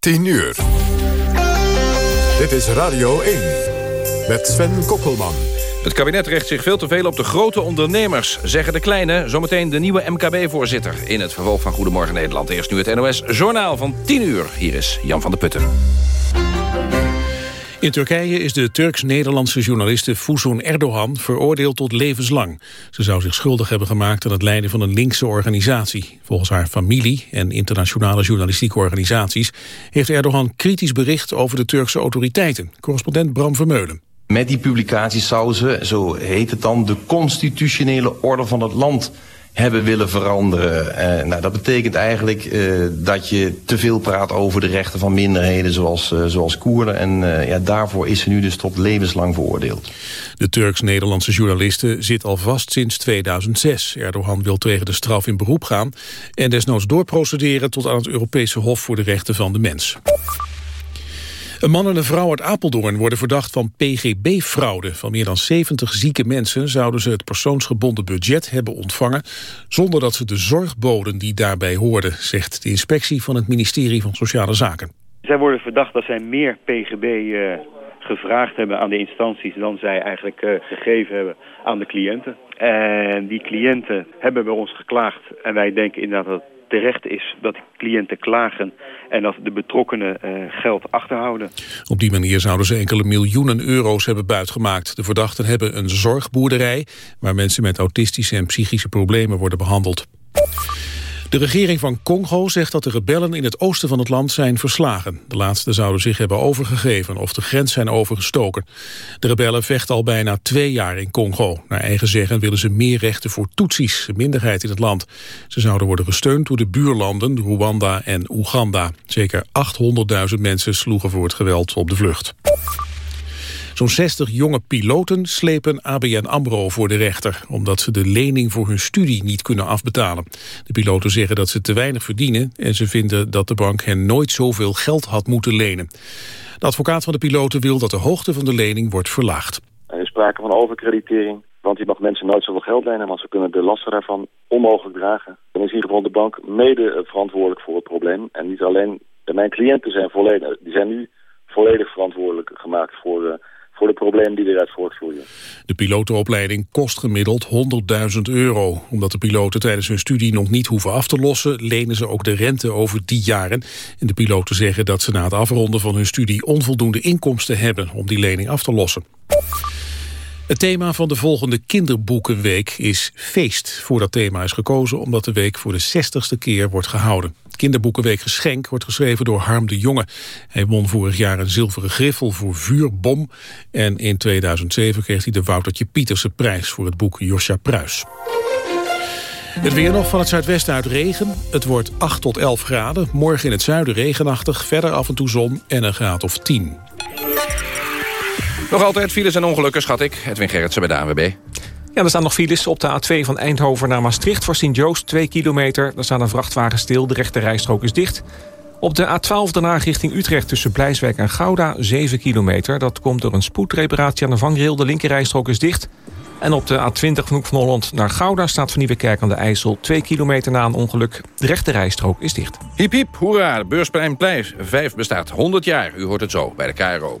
10 uur. Dit is Radio 1 met Sven Kokkelman. Het kabinet richt zich veel te veel op de grote ondernemers, zeggen de kleine. Zometeen de nieuwe MKB-voorzitter in het vervolg van Goedemorgen Nederland. Eerst nu het NOS Journaal van 10 uur. Hier is Jan van der Putten. In Turkije is de Turks-Nederlandse journaliste Fuzun Erdogan veroordeeld tot levenslang. Ze zou zich schuldig hebben gemaakt aan het leiden van een linkse organisatie. Volgens haar familie en internationale journalistieke organisaties heeft Erdogan kritisch bericht over de Turkse autoriteiten. Correspondent Bram Vermeulen. Met die publicaties zou ze, zo heet het dan, de constitutionele orde van het land hebben willen veranderen. Uh, nou, dat betekent eigenlijk uh, dat je te veel praat over de rechten van minderheden zoals, uh, zoals Koerden. En ja, daarvoor is ze nu dus tot levenslang veroordeeld. De Turks-Nederlandse journaliste zit al vast sinds 2006. Erdogan wil tegen de straf in beroep gaan en desnoods doorprocederen tot aan het Europese Hof voor de Rechten van de Mens. Een man en een vrouw uit Apeldoorn worden verdacht van PGB-fraude. Van meer dan 70 zieke mensen zouden ze het persoonsgebonden budget hebben ontvangen... zonder dat ze de zorg boden die daarbij hoorden, zegt de inspectie van het ministerie van Sociale Zaken. Zij worden verdacht dat zij meer PGB uh, gevraagd hebben aan de instanties dan zij eigenlijk uh, gegeven hebben aan de cliënten. En die cliënten hebben bij ons geklaagd en wij denken inderdaad dat terecht is dat cliënten klagen en dat de betrokkenen uh, geld achterhouden. Op die manier zouden ze enkele miljoenen euro's hebben buitgemaakt. De verdachten hebben een zorgboerderij waar mensen met autistische en psychische problemen worden behandeld. De regering van Congo zegt dat de rebellen in het oosten van het land zijn verslagen. De laatste zouden zich hebben overgegeven of de grens zijn overgestoken. De rebellen vechten al bijna twee jaar in Congo. Naar eigen zeggen willen ze meer rechten voor Tutsis, een minderheid in het land. Ze zouden worden gesteund door de buurlanden Rwanda en Oeganda. Zeker 800.000 mensen sloegen voor het geweld op de vlucht. Zo'n 60 jonge piloten slepen ABN AMRO voor de rechter... omdat ze de lening voor hun studie niet kunnen afbetalen. De piloten zeggen dat ze te weinig verdienen... en ze vinden dat de bank hen nooit zoveel geld had moeten lenen. De advocaat van de piloten wil dat de hoogte van de lening wordt verlaagd. Er is sprake van overkreditering, want je mag mensen nooit zoveel geld lenen... want ze kunnen de lasten daarvan onmogelijk dragen. Dan is in ieder geval de bank mede verantwoordelijk voor het probleem. En niet alleen, mijn cliënten zijn, volledig, die zijn nu volledig verantwoordelijk gemaakt voor... Voor de problemen die eruit voortvloeien. De pilotenopleiding kost gemiddeld 100.000 euro. Omdat de piloten tijdens hun studie nog niet hoeven af te lossen... lenen ze ook de rente over die jaren. En de piloten zeggen dat ze na het afronden van hun studie... onvoldoende inkomsten hebben om die lening af te lossen. Het thema van de volgende kinderboekenweek is feest. Voor dat thema is gekozen omdat de week voor de 60ste keer wordt gehouden. Kinderboekenweek Geschenk wordt geschreven door Harm de Jonge. Hij won vorig jaar een zilveren griffel voor Vuurbom. En in 2007 kreeg hij de Woutertje Pieterse prijs voor het boek Josja Pruis. Het weer nog van het zuidwesten uit regen. Het wordt 8 tot 11 graden. Morgen in het zuiden regenachtig. Verder af en toe zon en een graad of 10. Nog altijd files en ongelukken, schat ik. Edwin Gerritsen bij de ANWB. Er staan nog files op de A2 van Eindhoven naar Maastricht... voor Sint-Joost, 2 kilometer. Daar staat een vrachtwagen stil, de rechte rijstrook is dicht. Op de A12 daarna richting Utrecht tussen Blijswijk en Gouda, 7 kilometer. Dat komt door een spoedreparatie aan de vangrail. De linkerrijstrook is dicht. En op de A20 van Hoek van Holland naar Gouda staat van Nieuwekerk aan de IJssel... 2 kilometer na een ongeluk. De rechte rijstrook is dicht. Hiep hiep, hoera, de beursplein 5 bestaat 100 jaar. U hoort het zo bij de KRO.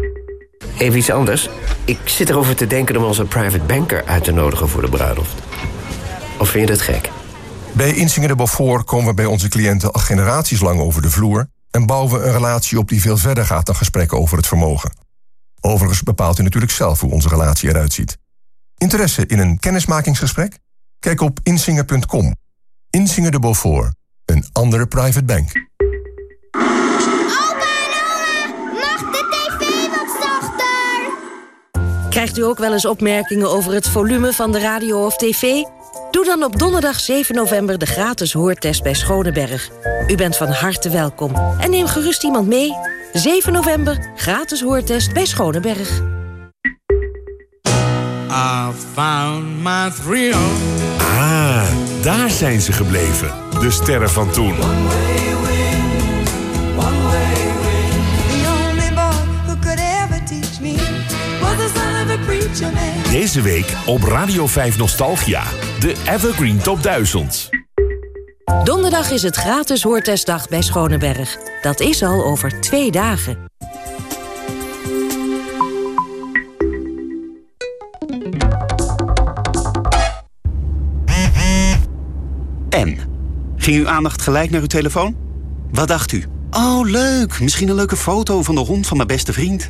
Even iets anders. Ik zit erover te denken om onze private banker uit te nodigen voor de bruiloft. Of vind je dat gek? Bij Insinger de Beaufort komen we bij onze cliënten al generaties lang over de vloer... en bouwen we een relatie op die veel verder gaat dan gesprekken over het vermogen. Overigens bepaalt u natuurlijk zelf hoe onze relatie eruit ziet. Interesse in een kennismakingsgesprek? Kijk op insinger.com. Insinger de Beaufort, een andere private bank. Krijgt u ook wel eens opmerkingen over het volume van de radio of tv? Doe dan op donderdag 7 november de gratis hoortest bij Schoneberg. U bent van harte welkom. En neem gerust iemand mee. 7 november, gratis hoortest bij Schoneberg. I found my thrill. Ah, daar zijn ze gebleven. De sterren van toen. Deze week op Radio 5 Nostalgia. De Evergreen Top 1000. Donderdag is het gratis hoortestdag bij Schoneberg. Dat is al over twee dagen. En? Ging uw aandacht gelijk naar uw telefoon? Wat dacht u? Oh, leuk. Misschien een leuke foto van de hond van mijn beste vriend.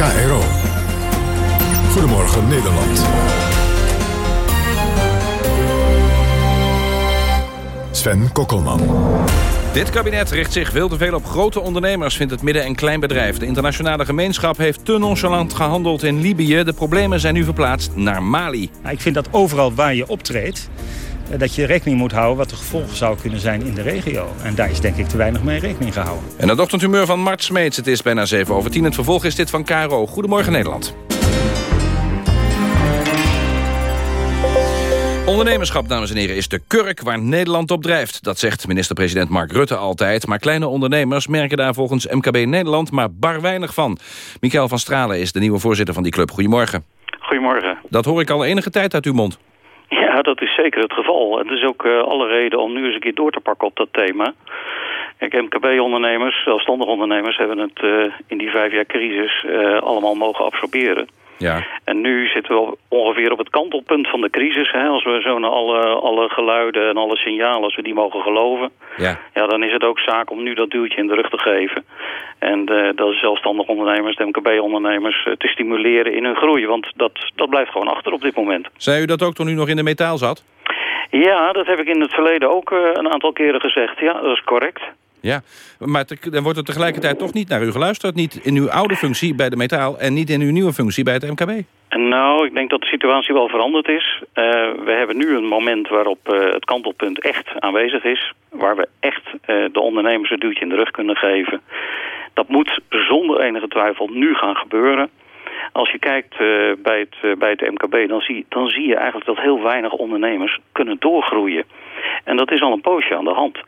KRO. Goedemorgen Nederland. Sven Kokkelman. Dit kabinet richt zich veel te veel op grote ondernemers, vindt het midden- en kleinbedrijf. De internationale gemeenschap heeft te nonchalant gehandeld in Libië. De problemen zijn nu verplaatst naar Mali. Ik vind dat overal waar je optreedt, dat je rekening moet houden wat de gevolgen zou kunnen zijn in de regio. En daar is denk ik te weinig mee rekening gehouden. En het ochtendhumeur van Mart Smeets. Het is bijna 7 over 10. Het vervolg is dit van KRO. Goedemorgen Nederland. Ondernemerschap, dames en heren, is de kurk waar Nederland op drijft. Dat zegt minister-president Mark Rutte altijd. Maar kleine ondernemers merken daar volgens MKB Nederland maar bar weinig van. Michael van Stralen is de nieuwe voorzitter van die club. Goedemorgen. Goedemorgen. Dat hoor ik al enige tijd uit uw mond. Ja, dat is zeker het geval. Het is ook eh, alle reden om nu eens een keer door te pakken op dat thema. MKB-ondernemers, zelfstandig ondernemers... hebben het eh, in die vijf jaar crisis eh, allemaal mogen absorberen. Ja. En nu zitten we ongeveer op het kantelpunt van de crisis. Hè? Als we zo naar alle, alle geluiden en alle signalen, als we die mogen geloven... Ja. ja, dan is het ook zaak om nu dat duwtje in de rug te geven. En eh, dat zelfstandig ondernemers, de MKB-ondernemers, eh, te stimuleren in hun groei. Want dat, dat blijft gewoon achter op dit moment. Zei u dat ook toen u nog in de metaal zat? Ja, dat heb ik in het verleden ook eh, een aantal keren gezegd. Ja, dat is correct. Ja, maar dan wordt er tegelijkertijd toch niet naar u geluisterd. Niet in uw oude functie bij de metaal en niet in uw nieuwe functie bij het MKB. Nou, ik denk dat de situatie wel veranderd is. Eh, we hebben nu een moment waarop eh, het kantelpunt echt aanwezig is. Waar we echt eh, de ondernemers een duwtje in de rug kunnen geven. Dat moet zonder enige twijfel nu gaan gebeuren. Als je kijkt bij, het, bij het MKB, dan zie, dan zie je eigenlijk dat heel weinig ondernemers kunnen doorgroeien. En dat is al een poosje aan de hand.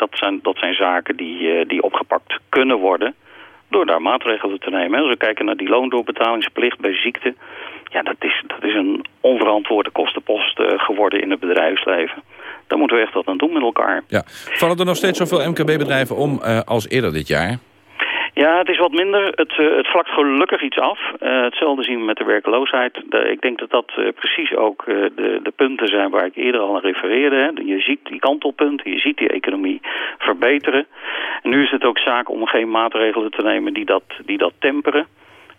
Dat zijn, dat zijn zaken die, eh, die opgepakt kunnen worden door daar maatregelen te nemen. Als we kijken naar die loondoorbetalingsplicht bij ziekte... ja, dat is, dat is een onverantwoorde kostenpost eh, geworden in het bedrijfsleven. Daar moeten we echt wat aan doen met elkaar. Ja. Vallen er nog steeds zoveel MKB-bedrijven om eh, als eerder dit jaar? Ja, het is wat minder. Het, eh, het vlakt gelukkig iets af. Eh, hetzelfde zien we met de werkloosheid. Ik denk dat dat eh, precies ook de, de punten zijn waar ik eerder al aan refereerde. Hè. Je ziet die kantelpunten, je ziet die economie verbeteren. En nu is het ook zaak om geen maatregelen te nemen die dat, die dat temperen.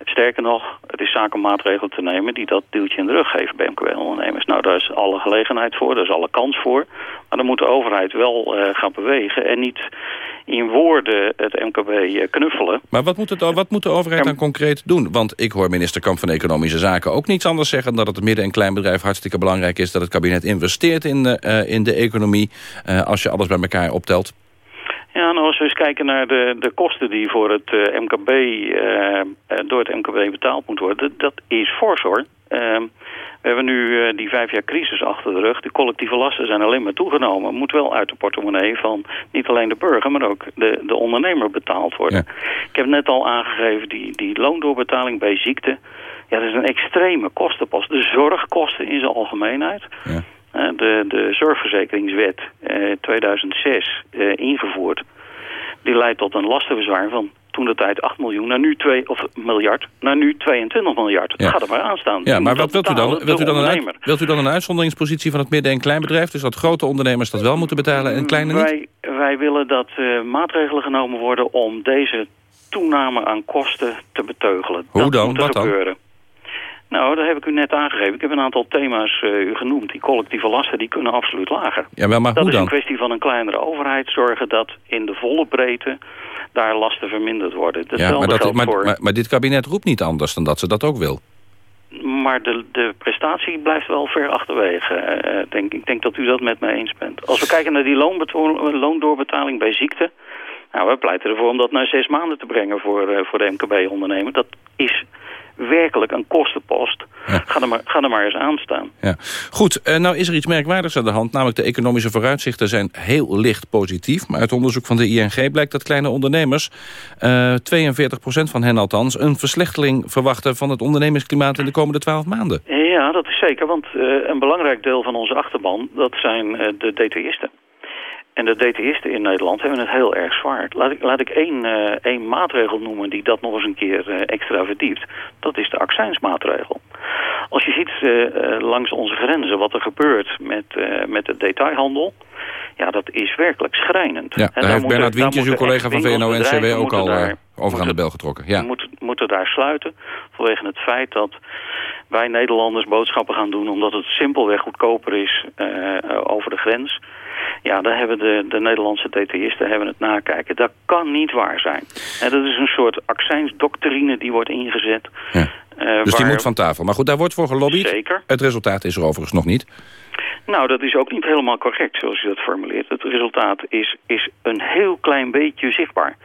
Sterker nog, het is zaak om maatregelen te nemen die dat duwtje in de rug geven bij MKB-ondernemers. Nou, daar is alle gelegenheid voor, daar is alle kans voor. Maar dan moet de overheid wel eh, gaan bewegen en niet in woorden het MKB eh, knuffelen. Maar wat moet, het, wat moet de overheid dan concreet doen? Want ik hoor minister Kamp van Economische Zaken ook niets anders zeggen... dan dat het midden- en kleinbedrijf hartstikke belangrijk is... dat het kabinet investeert in de, eh, in de economie... als je alles bij elkaar optelt. Ja, nou als we eens kijken naar de, de kosten die voor het eh, MKB, eh, eh, door het MKB betaald moeten worden, dat is fors hoor. Ehm, we hebben nu die vijf jaar crisis achter de rug. De collectieve lasten zijn alleen maar toegenomen. Moet wel uit de portemonnee van niet alleen de burger, maar ook de, de ondernemer betaald worden. Ik heb net al aangegeven, die, die loondoorbetaling bij ziekte. Ja, dat is een extreme kostenpost. De zorgkosten in zijn algemeenheid. Eh, de, de zorgverzekeringswet eh, 2006 eh, ingevoerd. die leidt tot een lastenbezwaar van toen de tijd 8 miljoen naar nu 2 of miljard naar nu 22 miljard. Ja. Ga er maar aan staan. Ja, maar wat wilt u dan? Wilt u dan, een uit- wilt u dan een uitzonderingspositie van het midden- en kleinbedrijf? Dus dat grote ondernemers dat wel moeten betalen en kleine niet? Wij, wij willen dat eh, maatregelen genomen worden om deze toename aan kosten te beteugelen. Hoe dat dan? Wat dan? Nou, dat heb ik u net aangegeven. Ik heb een aantal thema's eh, u genoemd. Die collectieve lasten die kunnen absoluut lager. Ja, wel, maar dat hoe is dan? een kwestie van een kleinere overheid. Zorgen dat in de volle breedte daar lasten verminderd worden. Ja, maar, dat, maar, voor... maar, maar dit kabinet roept niet anders dan dat ze dat ook wil. Maar de, de prestatie blijft wel ver achterwege. eh, denk, ik denk dat u dat met mij eens bent. Als we kijken naar die loondoorbetaling bij ziekte... Nou, we pleiten ervoor om dat naar zes maanden te brengen voor, eh, voor de MKB-ondernemer. Dat is werkelijk een kostenpost. Ga, er maar, ga er maar eens aan staan. Ja. Goed, eh, nou is er iets merkwaardigs aan de hand. Namelijk de economische vooruitzichten zijn heel licht positief. Maar uit onderzoek van de ING blijkt dat kleine ondernemers... eh 42% van hen althans... een verslechtering verwachten van het ondernemersklimaat... in de komende 12 maanden. Ja, dat is zeker. Want eh, een belangrijk deel van onze achterban... dat zijn de DTI'sten. En de DTI'sten in Nederland hebben het heel erg zwaar. Laat ik, laat ik één, eh, één maatregel noemen die dat nog eens een keer eh, extra verdiept. Dat is de accijnsmaatregel. Als je ziet eh, langs onze grenzen wat er gebeurt met, met de detailhandel... ja, dat is werkelijk schrijnend. Ja, En daar heeft Bernard daar Wientjes, uw collega van VNO-NCW... ook al daar- over aan de bel getrokken. Ja. moeten, moeten daar sluiten vanwege het feit dat wij Nederlanders boodschappen gaan doen... omdat het simpelweg goedkoper is over de grens. Ja, daar hebben de, de Nederlandse DTI'sten hebben het nakijken. Dat kan niet waar zijn. En dat is een soort accijnsdoctrine die wordt ingezet. Eh, Dus die moet van tafel. Maar goed, daar wordt voor gelobbyd. Zeker. Het resultaat is er overigens nog niet. Nou, dat is ook niet helemaal correct zoals u dat formuleert. Het resultaat is, is een heel klein beetje zichtbaar.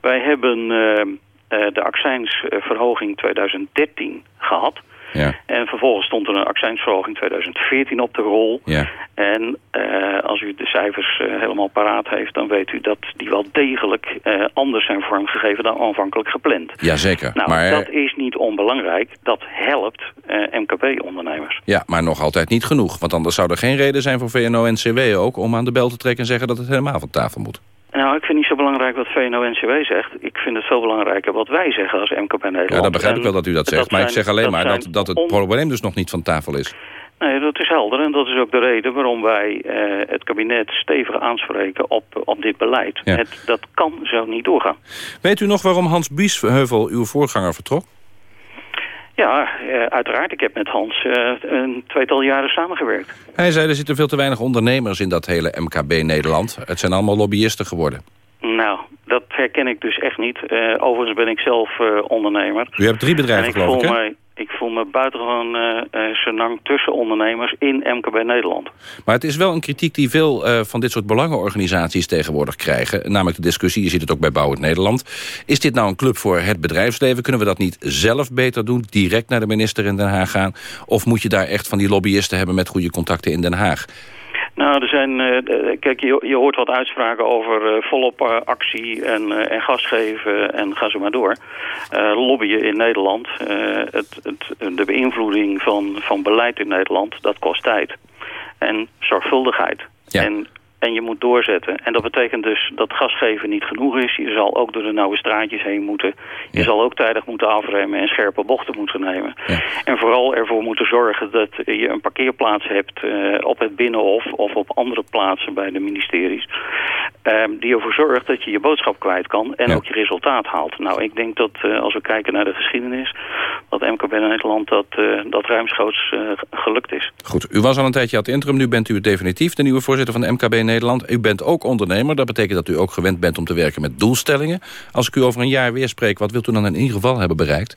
Wij hebben eh, eh, de accijnsverhoging 2013 gehad. Ja. En vervolgens stond er een accijnsverhoging 2014 op de rol. Ja. En eh, als u de cijfers eh, helemaal paraat heeft... dan weet u dat die wel degelijk eh, anders zijn vormgegeven dan aanvankelijk gepland. Jazeker. Nou, maar, dat is niet onbelangrijk. Dat helpt MKB-ondernemers. ja, maar nog altijd niet genoeg. Want anders zou er geen reden zijn voor VNO-NCW ook... om aan de bel te trekken en zeggen dat het helemaal van tafel moet. Nou, ik vind niet zo belangrijk wat VNO-NCW zegt. Ik vind het veel belangrijker wat wij zeggen als MKB Nederland. Ja, dat begrijp ik wel dat u dat zegt. maar ik zeg alleen maar dat, dat het on- probleem dus nog niet van tafel is. Nee, dat is helder. En dat is ook de reden waarom wij eh, het kabinet stevig aanspreken op, op dit beleid. Ja. Het, dat kan zo niet doorgaan. Weet u nog waarom Hans Biesheuvel, uw voorganger, vertrok? Ja, eh, uiteraard. Ik heb met Hans eh, een tweetal jaren samengewerkt. Hij zei er zitten veel te weinig ondernemers in dat hele MKB Nederland. Het zijn allemaal lobbyisten geworden. Nou, dat herken ik dus echt niet. Eh, overigens ben ik zelf ondernemer. U hebt drie bedrijven, ik geloof ik, hè? Ik voel me buitengewoon eh, senang tussen ondernemers in MKB Nederland. Maar het is wel een kritiek die veel eh, van dit soort belangenorganisaties tegenwoordig krijgen. Namelijk de discussie, je ziet het ook bij Bouwend Nederland. Is dit nou een club voor het bedrijfsleven? Kunnen we dat niet zelf beter doen? Direct naar de minister in Den Haag gaan? Of moet je daar echt van die lobbyisten hebben met goede contacten in Den Haag? Nou, er zijn, eh, kijk, je, je hoort wat uitspraken over eh, volop eh, actie en, en gas geven en ga zo maar door. Lobbyen in Nederland, het, het, de beïnvloeding van, van beleid in Nederland, dat kost tijd. En zorgvuldigheid. En, en je moet doorzetten. En dat betekent dus dat gasgeven niet genoeg is. Je zal ook door de nauwe straatjes heen moeten. Je zal ook tijdig moeten afremmen en scherpe bochten moeten nemen. En vooral ervoor moeten zorgen dat je een parkeerplaats hebt eh, op het Binnenhof of op andere plaatsen bij de ministeries. ehm, die ervoor zorgt dat je je boodschap kwijt kan en ook je resultaat haalt. Nou, ik denk dat eh, als we kijken naar de geschiedenis, dat MKB Nederland dat, dat ruimschoots eh, gelukt is. Goed, u was al een tijdje aan het interim, nu bent u definitief de nieuwe voorzitter van de MKB Nederland. U bent ook ondernemer, dat betekent dat u ook gewend bent om te werken met doelstellingen. Als ik u over een jaar weer spreek, wat wilt u dan in ieder geval hebben bereikt?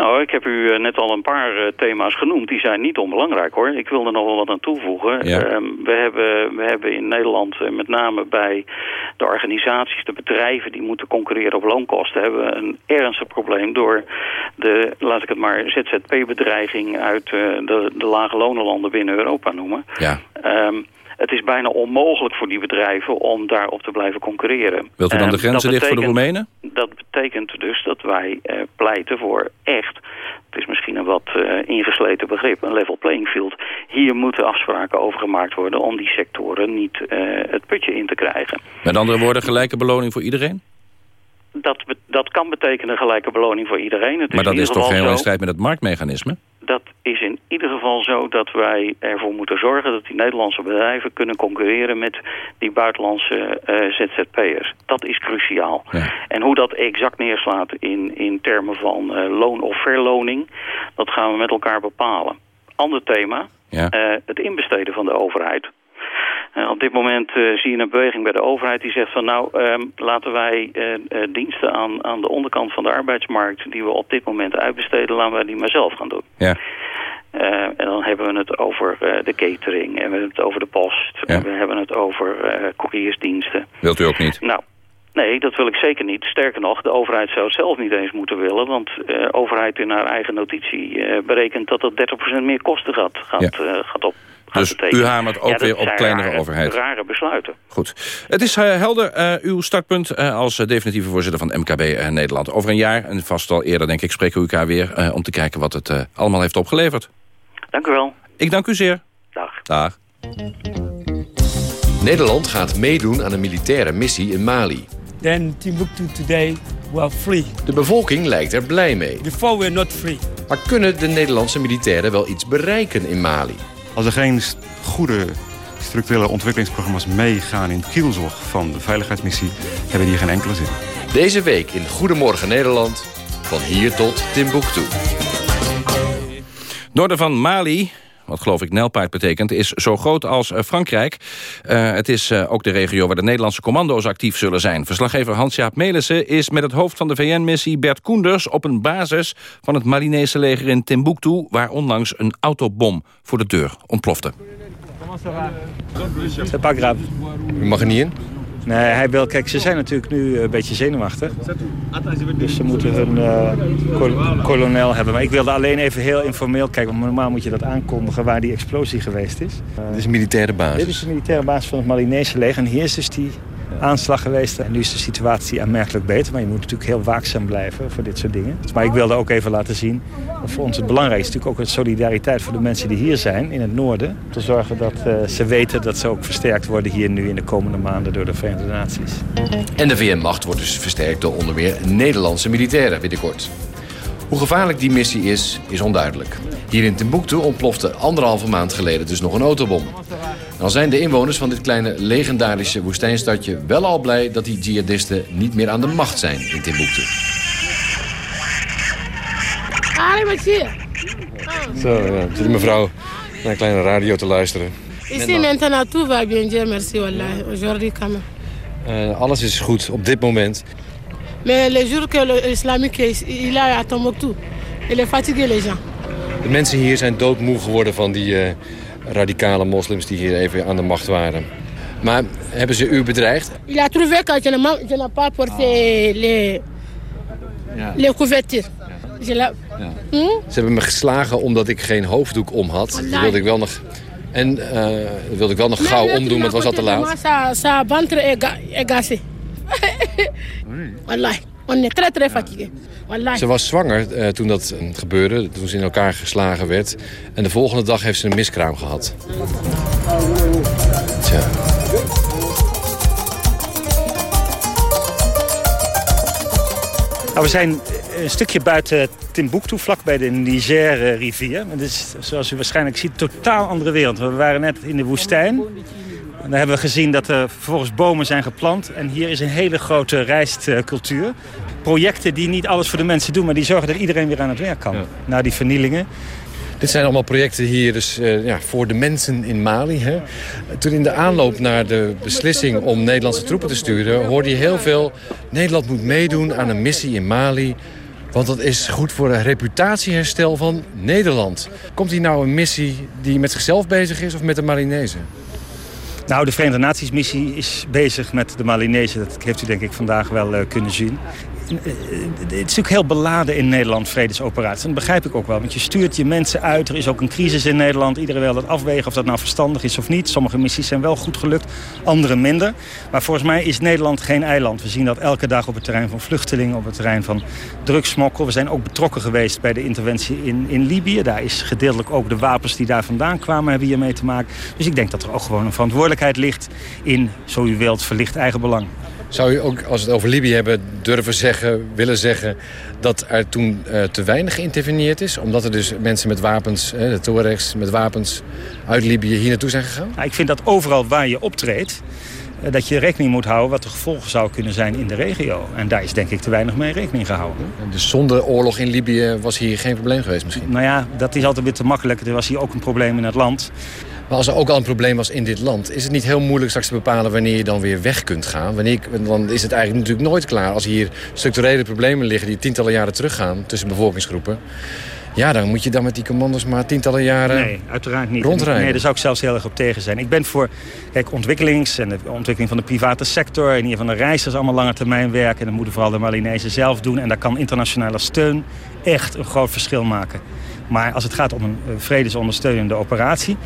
Nou, ik heb u eh, net al een paar eh, thema's genoemd. Die zijn niet onbelangrijk hoor. Ik wil er nog wel wat aan toevoegen. Ja. Ehm, we, hebben, we hebben in Nederland eh, met name bij de organisaties, de bedrijven die moeten concurreren op loonkosten, hebben we een ernstig probleem door de, laat ik het maar, ZZP-bedreiging uit de, de lage lonenlanden binnen Europa noemen. Ja. Ehm, het is bijna onmogelijk voor die bedrijven om daarop te blijven concurreren. Wilt u dan Ehm, de grenzen dat dicht voor de Roemenen? dat betekent dus dat wij eh, pleiten voor echt, het is misschien een wat eh, ingesleten begrip, een level playing field. Hier moeten afspraken over gemaakt worden om die sectoren niet eh, het putje in te krijgen. Met andere woorden, gelijke beloning voor iedereen? Dat, dat kan betekenen gelijke beloning voor iedereen. Het maar dat is toch zo- strijd met het marktmechanisme? Dat is in ieder geval zo dat wij ervoor moeten zorgen dat die Nederlandse bedrijven kunnen concurreren met die buitenlandse eh, ZZP'ers. Dat is cruciaal. En hoe dat exact neerslaat in, in termen van eh, loon of verloning, dat gaan we met elkaar bepalen. Ander thema, Ja. eh, het inbesteden van de overheid. Eh, op dit moment eh, zie je een beweging bij de overheid die zegt van nou ehm, laten wij eh, diensten aan, aan de onderkant van de arbeidsmarkt die we op dit moment uitbesteden, laten wij die maar zelf gaan doen. Ja. En dan hebben we het over de catering en we hebben het over de post en we hebben het over couriersdiensten. Wilt u ook niet? Nou, nee, dat wil ik zeker niet. Sterker nog, de overheid zou het zelf niet eens moeten willen. Want de overheid in haar eigen notitie berekent dat dat 30% meer kosten gaat, gaat, gaat op. Dus betekenen. u hamert ook Ja, weer op kleinere rare- overheid. Rare besluiten. Goed. Het is eh, helder, eh, uw startpunt eh, als definitieve voorzitter van MKB Nederland. Over een jaar, en vast al eerder denk ik, spreken we elkaar weer... eh, om te kijken wat het allemaal heeft opgeleverd. Dank u wel. Ik dank u zeer. Dag. Dag. Nederland gaat meedoen aan een militaire missie in Mali. Then Timbuktu today were free. De bevolking lijkt er blij mee. Before we're not free. Maar kunnen de Nederlandse militairen wel iets bereiken in Mali? Als er geen goede structurele ontwikkelingsprogramma's meegaan in het kielzog van de veiligheidsmissie, hebben die geen enkele zin. Deze week in Goedemorgen Nederland, van hier tot Timbuktu. Noorden van Mali, wat geloof ik nijlpaard betekent... is zo groot als eh, Frankrijk. Eh, het is eh, ook de regio waar de Nederlandse commando's actief zullen zijn. Verslaggever Hans-Jaap Melissen is met het hoofd van de VN-missie Bert Koenders... op een basis van het Malinese leger in Timbuktu... waar onlangs een autobom voor de deur ontplofte. C'est pas grave. U mag er niet in? Nee, hij wil, kijk, ze zijn natuurlijk nu een beetje zenuwachtig. Dus ze moeten hun eh, kol- kolonel hebben. Maar ik wilde alleen even heel informeel kijken. Want normaal moet je dat aankondigen waar die explosie geweest is. Dit is een militaire basis. Dit is de militaire basis van het Malinese leger. En hier is dus die aanslag geweest. En nu is de situatie aanmerkelijk beter. Maar je moet natuurlijk heel waakzaam blijven voor dit soort dingen. Maar ik wilde ook even laten zien. Dat voor ons het belangrijkste natuurlijk ook de solidariteit voor de mensen die hier zijn in het noorden. Te zorgen dat eh, ze weten dat ze ook versterkt worden hier nu in de komende maanden door de Verenigde Naties. En de VN-macht wordt dus versterkt door onder meer Nederlandse militairen binnenkort. Hoe gevaarlijk die missie is, is onduidelijk. Hier in Timbuktu ontplofte anderhalve maand geleden dus nog een autobom. Dan zijn de inwoners van dit kleine legendarische woestijnstadje wel al blij dat die jihadisten niet meer aan de macht zijn in Timbuktu. Zo, ja, zit een mevrouw naar een kleine radio te luisteren. Eh, alles is goed op dit moment. Mais les jours que l'islamique il a à il est fatigué les gens. De mensen hier zijn doodmoe geworden van die eh, radicale moslims die hier even aan de macht waren. Maar hebben ze u bedreigd? Il a trouvé que je n'ai pas porté les, les couvertures. Je l'ai- Hmm? Ze hebben me geslagen omdat ik geen hoofddoek om had. Dat wilde ik wel nog... En eh, dat wilde ik wel nog gauw omdoen, maar het was al te laat. Sa, gassé. Wallahi, on est très très fatigué. Wallahi. Ze was zwanger eh, toen dat eh, gebeurde, toen ze in elkaar geslagen werd. En de volgende dag heeft ze een miskraam gehad. Tja. Nou, we zijn een stukje buiten Timbuktu, vlak bij de Niger-rivier. Het is, zoals u waarschijnlijk ziet, een totaal andere wereld. We waren net in de woestijn. En daar hebben we gezien dat er vervolgens bomen zijn geplant. En hier is een hele grote rijstcultuur. Projecten die niet alles voor de mensen doen, maar die zorgen dat iedereen weer aan het werk kan. Na die vernielingen. Dit zijn allemaal projecten hier dus, eh, ja, voor de mensen in Mali. Hè. Toen in de aanloop naar de beslissing om Nederlandse troepen te sturen... hoorde je heel veel... Nederland moet meedoen aan een missie in Mali... want dat is goed voor het reputatieherstel van Nederland. Komt hier nou een missie die met zichzelf bezig is of met de Malinezen? Nou, de Verenigde Naties missie is bezig met de Malinezen. Dat heeft u denk ik vandaag wel eh, kunnen zien. Het is natuurlijk heel beladen in Nederland, vredesoperaties. En dat begrijp ik ook wel, want je stuurt je mensen uit. Er is ook een crisis in Nederland. Iedereen wil dat afwegen of dat nou verstandig is of niet. Sommige missies zijn wel goed gelukt, andere minder. Maar volgens mij is Nederland geen eiland. We zien dat elke dag op het terrein van vluchtelingen, op het terrein van drugsmokkel. We zijn ook betrokken geweest bij de interventie in, in Libië. Daar is gedeeltelijk ook de wapens die daar vandaan kwamen, hebben hiermee te maken. Dus ik denk dat er ook gewoon een verantwoordelijkheid ligt in, zo u wilt, verlicht eigen belang. Zou u ook, als we het over Libië hebben, durven zeggen, willen zeggen... dat er toen uh, te weinig geïnterveneerd is? Omdat er dus mensen met wapens, uh, de Tuaregs met wapens uit Libië hier naartoe zijn gegaan? Nou, ik vind dat overal waar je optreedt... Uh, dat je rekening moet houden wat de gevolgen zou kunnen zijn in de regio. En daar is denk ik te weinig mee rekening gehouden. Dus zonder oorlog in Libië was hier geen probleem geweest misschien? Nou ja, dat is altijd weer te makkelijk. Er was hier ook een probleem in het land. Maar als er ook al een probleem was in dit land... is het niet heel moeilijk straks te bepalen wanneer je dan weer weg kunt gaan? Wanneer, dan is het eigenlijk natuurlijk nooit klaar. Als hier structurele problemen liggen die tientallen jaren teruggaan... tussen bevolkingsgroepen... Ja, dan moet je dan met die commando's maar tientallen jaren Nee, uiteraard niet. Rondrijden. Nee, daar zou ik zelfs heel erg op tegen zijn. Ik ben voor kijk, ontwikkelings- en de ontwikkeling van de private sector... en hier van de reizigers allemaal lange termijn werken. En dat moeten vooral de Malinezen zelf doen. En daar kan internationale steun echt een groot verschil maken. Maar als het gaat om een vredesondersteunende operatie...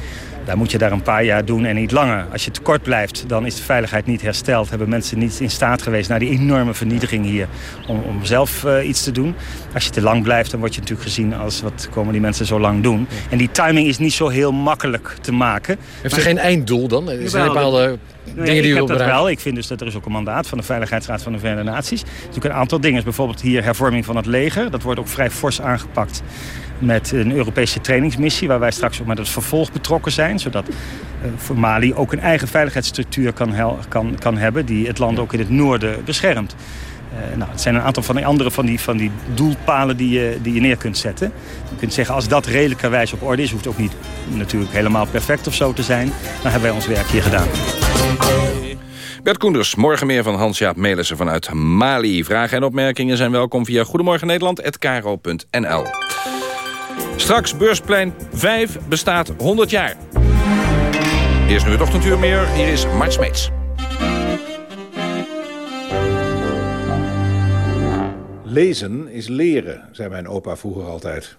daar moet je daar een paar jaar doen en niet langer. Als je te kort blijft, dan is de veiligheid niet hersteld. Hebben mensen niet in staat geweest naar die enorme vernietiging hier... om, om zelf uh, iets te doen. Als je te lang blijft, dan word je natuurlijk gezien als... wat komen die mensen zo lang doen. En die timing is niet zo heel natuurlijk te maken. Heeft er geen einddoel dan? Er zijn bepaalde... Nee, dingen die u heb dat wel. Ik vind dus dat er is ook een mandaat van de Veiligheidsraad van de Verenigde Naties. Er is natuurlijk een aantal dingen. Bijvoorbeeld hier hervorming van het leger. Dat wordt ook vrij fors aangepakt met een Europese trainingsmissie... waar wij straks ook met het vervolg betrokken zijn. Zodat uh, voor Mali ook een eigen veiligheidsstructuur kan, kan, kan hebben... die het land ook in het noorden beschermt. Uh, nou, het zijn een aantal van die andere van die, van die doelpalen die je, die je neer kunt zetten. Je kunt zeggen, als dat redelijkerwijs op orde is... hoeft ook niet natuurlijk helemaal perfect of zo te zijn... dan hebben wij ons werk hier gedaan. Bert Koenders, morgen meer van Hans-Jaap Melissen vanuit Mali. Vragen en opmerkingen zijn welkom via Goedemorgen Nederland@karo.nl. Straks Beursplein 5 bestaat 100 jaar. Eerst nu het ochtenduur meer, hier is Mart Smeets. Lezen is leren, zei mijn opa vroeger altijd.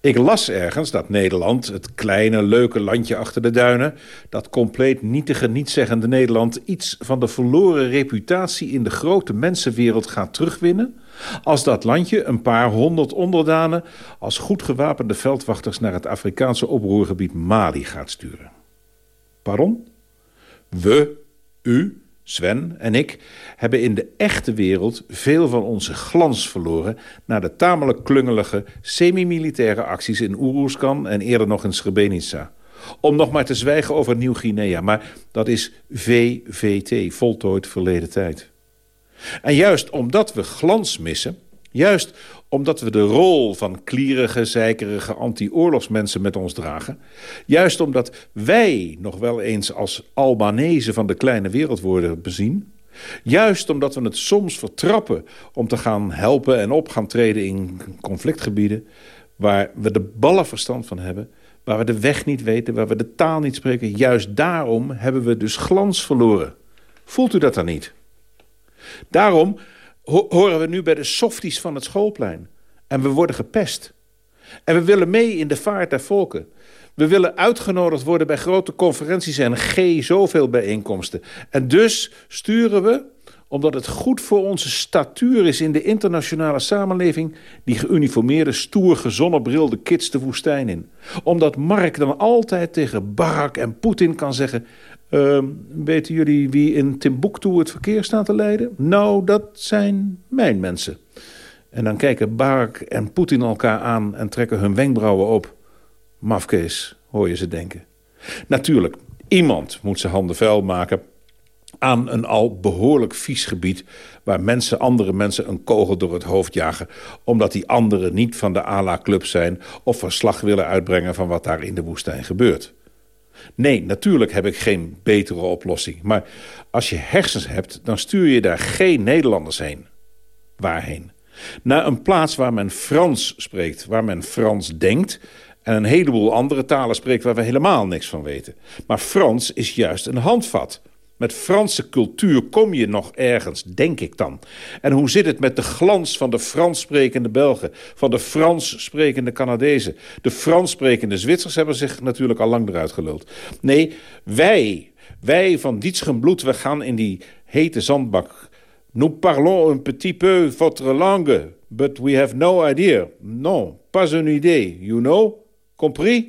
Ik las ergens dat Nederland, het kleine, leuke landje achter de duinen... dat compleet nietige, nietzeggende Nederland... iets van de verloren reputatie in de grote mensenwereld gaat terugwinnen... als dat landje een paar honderd onderdanen... als goed gewapende veldwachters naar het Afrikaanse oproergebied Mali gaat sturen. Pardon? We, u, Sven en ik hebben in de echte wereld veel van onze glans verloren... naar de tamelijk klungelige semi-militaire acties in Oeroeskan... en eerder nog in Srebrenica. Om nog maar te zwijgen over Nieuw-Guinea. Maar dat is VVT, voltooid verleden tijd. En juist omdat we glans missen... juist omdat we de rol van klierige, zeikerige anti-oorlogsmensen met ons dragen... juist omdat wij nog wel eens als Albanese van de kleine wereld worden bezien... juist omdat we het soms vertrappen om te gaan helpen en op gaan treden in conflictgebieden... waar we de ballen verstand van hebben, waar we de weg niet weten, waar we de taal niet spreken... juist daarom hebben we dus glans verloren. Voelt u dat dan niet? Daarom horen we nu bij de softies van het schoolplein. En we worden gepest. En we willen mee in de vaart der volken. We willen uitgenodigd worden bij grote conferenties en G zoveel bijeenkomsten. En dus sturen we, omdat het goed voor onze statuur is in de internationale samenleving, die geuniformeerde, stoer, gezonnebrilde kids de woestijn in. Omdat Mark dan altijd tegen Barak en Poetin kan zeggen... Uh, weten jullie wie in Timbuktu het verkeer staat te leiden? Nou, dat zijn mijn mensen. En dan kijken Barak en Poetin elkaar aan en trekken hun wenkbrauwen op. Mafkees, hoor je ze denken. Natuurlijk, iemand moet zijn handen vuil maken aan een al behoorlijk vies gebied... waar mensen andere mensen een kogel door het hoofd jagen... omdat die anderen niet van de ALA-club zijn... of verslag willen uitbrengen van wat daar in de woestijn gebeurt. Nee, natuurlijk heb ik geen betere oplossing. Maar als je hersens hebt, dan stuur je daar geen Nederlanders heen. Waarheen? Naar een plaats waar men Frans spreekt, waar men Frans denkt... en een heleboel andere talen spreekt waar we helemaal niks van weten. Maar Frans is juist een handvat. Met Franse cultuur kom je nog ergens, denk ik dan. En hoe zit het met de glans van de Frans sprekende Belgen... van de Frans sprekende Canadezen? De Frans sprekende Zwitsers hebben zich natuurlijk al lang eruit geluld. Nee, wij, wij van Dietschenbloed, we gaan in die hete zandbak... Nous parlons un petit peu votre langue, but we have no idea. Non, pas une idée, you know? Compris?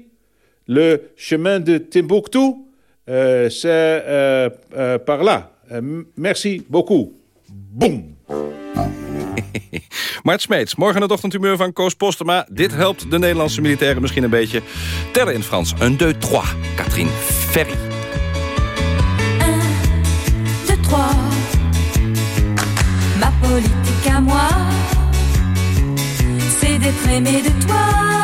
Le chemin de Timbuktu, c'est euh, euh, par là. Euh, merci beaucoup. Boom! Mart Smeets, morgen het ochtendhumeur van Koos Postema. Dit helpt de Nederlandse militairen misschien een beetje. Tellen in het Frans. Un, deux, trois. Catherine Ferry. de trois. Ma politique à moi, c'est d'être aimé de toi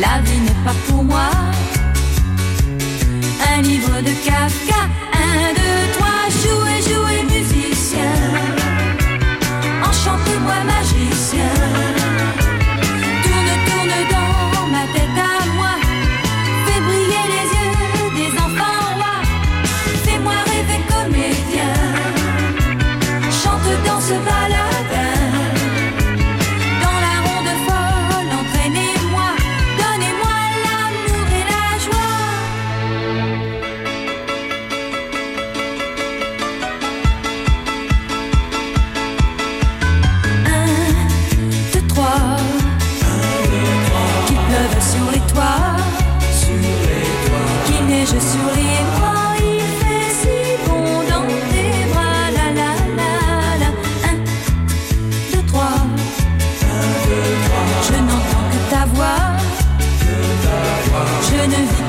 La vie n'est pas pour moi un livre de Kafka. Un, deux, trois, jouez, Je ne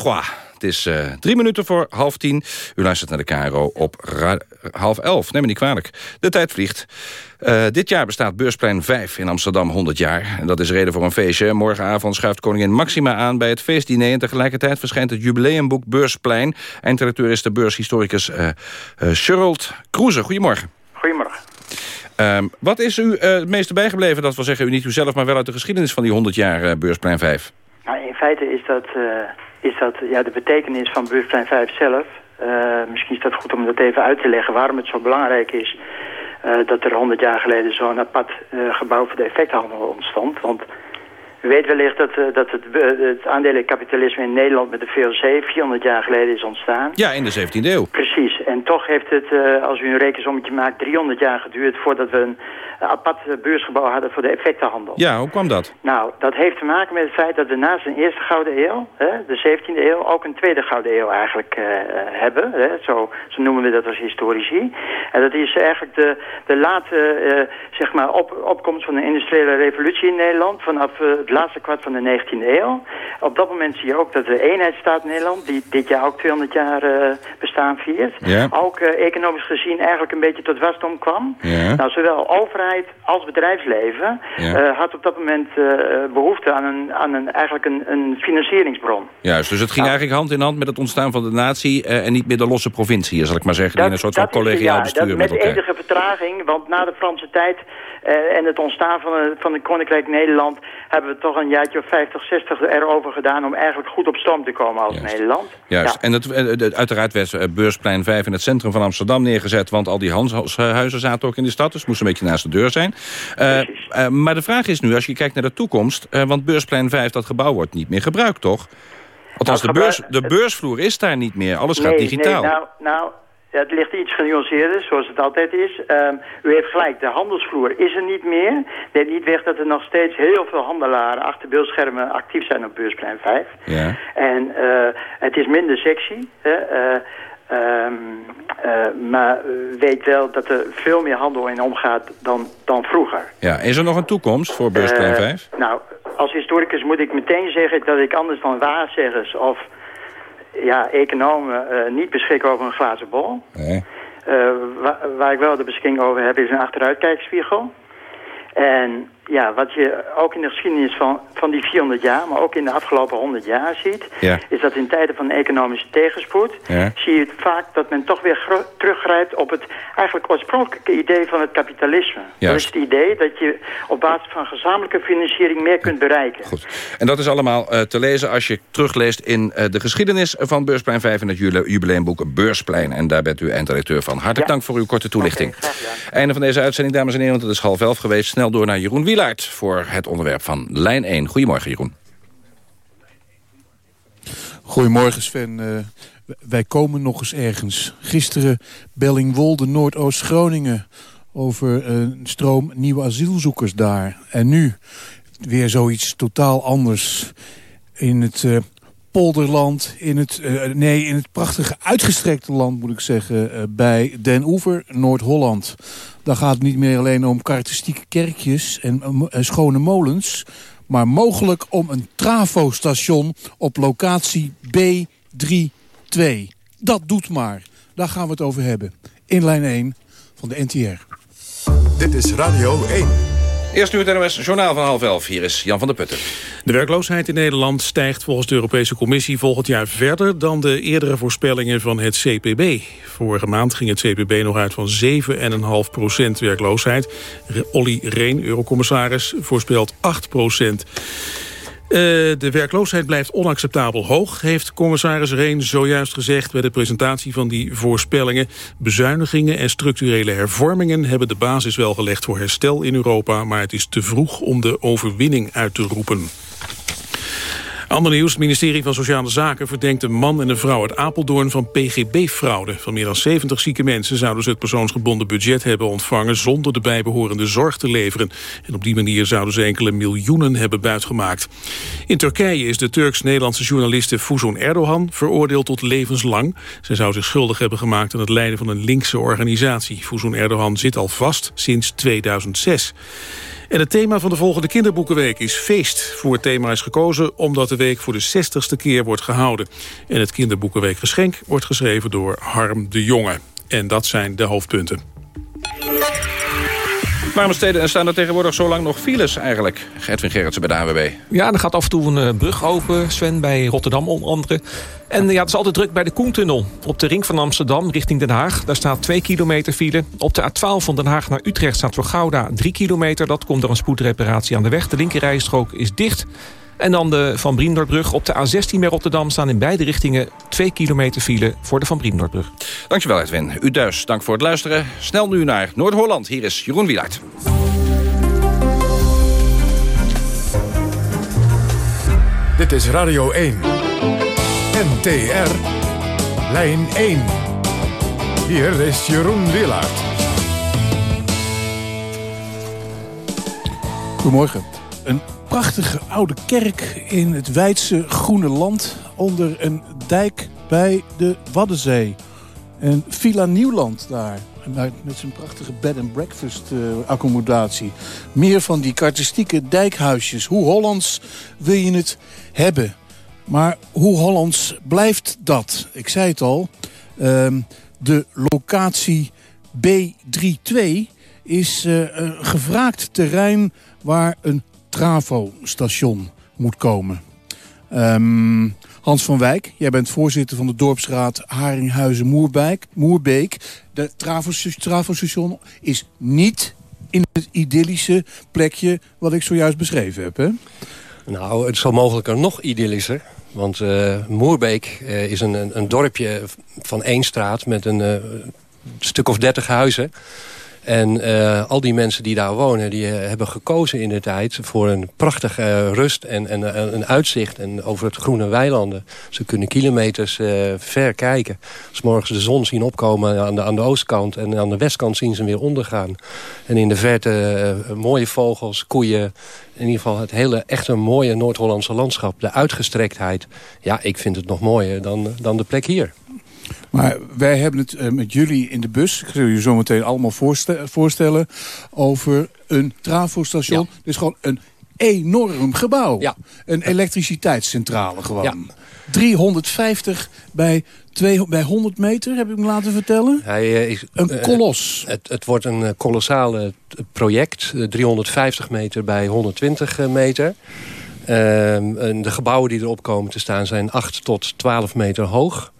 trois. Het is eh, drie minuten voor half tien. U luistert naar de KRO op half elf. Neem me niet kwalijk. De tijd vliegt. Eh, dit jaar bestaat Beursplein 5 in Amsterdam 100 jaar. En dat is reden voor een feestje. Morgenavond schuift koningin Maxima aan bij het feestdiner... en tegelijkertijd verschijnt het jubileumboek Beursplein. Eindredacteur is de beurshistoricus uh, uh, Sherald Kroeze. Goedemorgen. Goedemorgen. Ehm, wat is u uh, het meeste bijgebleven? Dat wil zeggen, u niet uzelf, maar wel uit de geschiedenis van die 100 jaar Beursplein 5. Nou, in feite is dat, is dat ja, de betekenis van Beursplein 5 zelf. Uh, misschien is dat goed om dat even uit te leggen waarom het zo belangrijk is... Uh, dat er 100 jaar geleden zo'n apart uh, gebouw voor de effecthandel ontstond. Want u weet wellicht dat, uh, dat het, het aandelenkapitalisme in Nederland met de VOC 400 jaar geleden is ontstaan. Ja, in de 17e eeuw. Precies. En toch heeft het, uh, als u een rekensommetje maakt, 300 jaar geduurd voordat we een apart beursgebouw hadden voor de effectenhandel. Ja, hoe kwam dat? Nou, dat heeft te maken met het feit dat we naast een eerste gouden eeuw, hè, de 17e eeuw, ook een tweede gouden eeuw eigenlijk uh, hebben. Hè. Zo, zo noemen we dat als historici. En dat is eigenlijk de, de late, uh, zeg maar, op, opkomst van de industriële revolutie in Nederland vanaf het laatste kwart van de 19e eeuw. Op dat moment zie je ook dat de eenheidsstaat Nederland, die dit jaar ook 200 jaar bestaan viert, ja. ook economisch gezien eigenlijk een beetje tot wasdom kwam. Ja. Nou, zowel overheid als bedrijfsleven ja. uh, had op dat moment behoefte aan, een, aan een, eigenlijk een, een financieringsbron. Juist, dus het ging nou, eigenlijk hand in hand met het ontstaan van de natie en niet meer de losse provincie, zal ik maar zeggen, die in een soort van collegiaal bestuur dat, met elkaar. elkaar. enige vertraging, want na de Franse tijd Eh, en het ontstaan van, van het Koninkrijk Nederland hebben we toch een jaartje of 50, 60 erover gedaan om eigenlijk goed op stoom te komen als Nederland. Juist. En het, eh, uiteraard werd eh, beursplein 5 in het centrum van Amsterdam neergezet... want al die handelshuizen zaten ook in de stad, dus het moest een beetje naast de deur zijn. Eh, maar de vraag is nu, als je kijkt naar de toekomst... want beursplein 5, dat gebouw wordt niet meer gebruikt, toch? Althans, de, beurs, de beursvloer is daar niet meer. Alles gaat digitaal. Nee, nou, nou, ja, het ligt iets genuanceerder, zoals het altijd is. Ehm, u heeft gelijk, de handelsvloer is er niet meer. Neemt niet weg dat er nog steeds heel veel handelaren achter beeldschermen actief zijn op beursplein 5. Ja. En eh, het is minder sexy. Hè? eh, ehm, eh, maar weet wel dat er veel meer handel in omgaat dan, dan vroeger. Ja, is er nog een toekomst voor beursplein Eh, 5? Nou, als historicus moet ik meteen zeggen dat ik anders dan waarzeggers of ja, economen eh, niet beschik over een glazen bol. Nee. Eh, wa- waar ik wel de beschikking over heb is een achteruitkijkspiegel. En ja, wat je ook in de geschiedenis van, van die 400 jaar, maar ook in de afgelopen 100 jaar ziet, Ja. is dat in tijden van economische tegenspoed, Ja. zie je vaak dat men toch weer teruggrijpt op het eigenlijk oorspronkelijke idee van het kapitalisme. Dat Juist. is het idee dat je op basis van gezamenlijke financiering meer kunt bereiken. En dat is allemaal eh, te lezen als je terugleest in eh, de geschiedenis van Beursplein 5... in het jubileumboek Beursplein. En daar bent u eindredacteur van. Hartelijk dank voor uw korte toelichting. Einde van deze uitzending, dames en heren, want het is half elf geweest. Snel door naar Jeroen Voor het onderwerp van Lijn 1. Goedemorgen, Jeroen. Goedemorgen Sven. Eh, wij komen nog eens ergens. Gisteren Bellingwolde, Noordoost-Groningen... over een stroom nieuwe asielzoekers daar. En nu weer zoiets totaal anders. In het eh, polderland, in het, eh, nee, in het prachtige uitgestrekte land moet ik zeggen... eh, bij Den Oever, Noord-Holland. Daar gaat het niet meer alleen om karakteristieke kerkjes en, eh, schone molens... maar mogelijk om een trafostation op locatie B32. Dat doet maar. Daar gaan we het over hebben. In lijn 1 van de NTR. Dit is Radio 1. Eerst nu het NOS Journaal van half elf. Hier is Jan van der Putten. De werkloosheid in Nederland stijgt volgens de Europese Commissie volgend jaar verder dan de eerdere voorspellingen van het CPB. Vorige maand ging het CPB nog uit van 7,5 procent werkloosheid. Olly Reen, eurocommissaris, voorspelt 8 procent. Eh, de werkloosheid blijft onacceptabel hoog, heeft commissaris Reen zojuist gezegd bij de presentatie van die voorspellingen. Bezuinigingen en structurele hervormingen hebben de basis wel gelegd voor herstel in Europa, maar het is te vroeg om de overwinning uit te roepen. Ander nieuws, het ministerie van Sociale Zaken verdenkt een man en een vrouw uit Apeldoorn van PGB-fraude. Van meer dan 70 zieke mensen zouden ze het persoonsgebonden budget hebben ontvangen zonder de bijbehorende zorg te leveren. En op die manier zouden ze enkele miljoenen hebben buitgemaakt. In Turkije is de Turks-Nederlandse journaliste Fuzon Erdogan veroordeeld tot levenslang. Zij zou zich schuldig hebben gemaakt aan het leiden van een linkse organisatie. Fuzon Erdogan zit al vast sinds 2006. En het thema van de volgende kinderboekenweek is feest. Voor het thema is gekozen omdat de week voor de 60ste keer wordt gehouden. En het kinderboekenweekgeschenk wordt geschreven door Harm de Jonge. En dat zijn de hoofdpunten. Waarom steden en staan er tegenwoordig zo lang nog files eigenlijk? Edwin Gerritsen bij de AWB. Ja, er gaat af en toe een eh, brug open, Sven, bij Rotterdam onder andere. En eh, ja, het is altijd druk bij de Koentunnel. Op de ring van Amsterdam richting Den Haag. Daar staat 2 kilometer file. Op de A12 van Den Haag naar Utrecht staat voor Gouda 3 kilometer. Dat komt door een spoedreparatie aan de weg. De linkerrijstrook is dicht. En dan de Van Briendortbrug. Op de A16 bij Rotterdam staan in beide richtingen 2 kilometer file voor de Van Briendortbrug. Dankjewel Edwin. U thuis, dank voor het luisteren. Snel nu naar Noord-Holland. Hier is Jeroen Wielaert. Dit is Radio 1. NTR. Lijn 1. Hier is Jeroen Willaert. Goedemorgen. Een prachtige oude kerk in het wijdse groene land... onder een dijk bij de Waddenzee. En Villa Nieuwland daar. Met zijn prachtige bed and breakfast eh, accommodatie. Meer van die karakteristieke dijkhuisjes. Hoe Hollands wil je het hebben? Maar hoe Hollands blijft dat? Ik zei het al. ehm, de locatie B32 is eh, een gevraagd terrein waar een trafostation moet komen. Ehm, Hans van Wijk, jij bent voorzitter van de dorpsraad Haringhuizen Moerbeek. Moerbeek. De trafos- trafostation is niet in het idyllische plekje wat ik zojuist beschreven heb. Hè? Nou, het is wel mogelijk nog idyllischer. Want eh, Moerbeek eh, is een, een, een dorpje van één straat met een eh, stuk of dertig huizen. En eh, al die mensen die daar wonen, die eh, hebben gekozen in de tijd... voor een prachtige eh, rust en, en een uitzicht en over het groene weilanden. Ze kunnen kilometers ver kijken. Als morgens de zon zien opkomen aan de, aan de oostkant... en aan de westkant zien ze weer ondergaan. En in de verte mooie vogels, koeien... In ieder geval het hele echte mooie Noord-Hollandse landschap. De uitgestrektheid. Ja, ik vind het nog mooier dan, dan de plek hier. Maar wij hebben het eh, met jullie in de bus, ik zal je zo meteen allemaal voorste- voorstellen, over een trafostation. Het is gewoon een enorm gebouw. Een elektriciteitscentrale gewoon. 350 bij, 200 bij 100 meter, heb ik me laten vertellen. Hij, eh, is, Een eh, kolos. het, het wordt een kolossale project. eh, 350 meter bij 120 meter. Ehm, de gebouwen die erop komen te staan zijn 8 tot 12 meter hoog.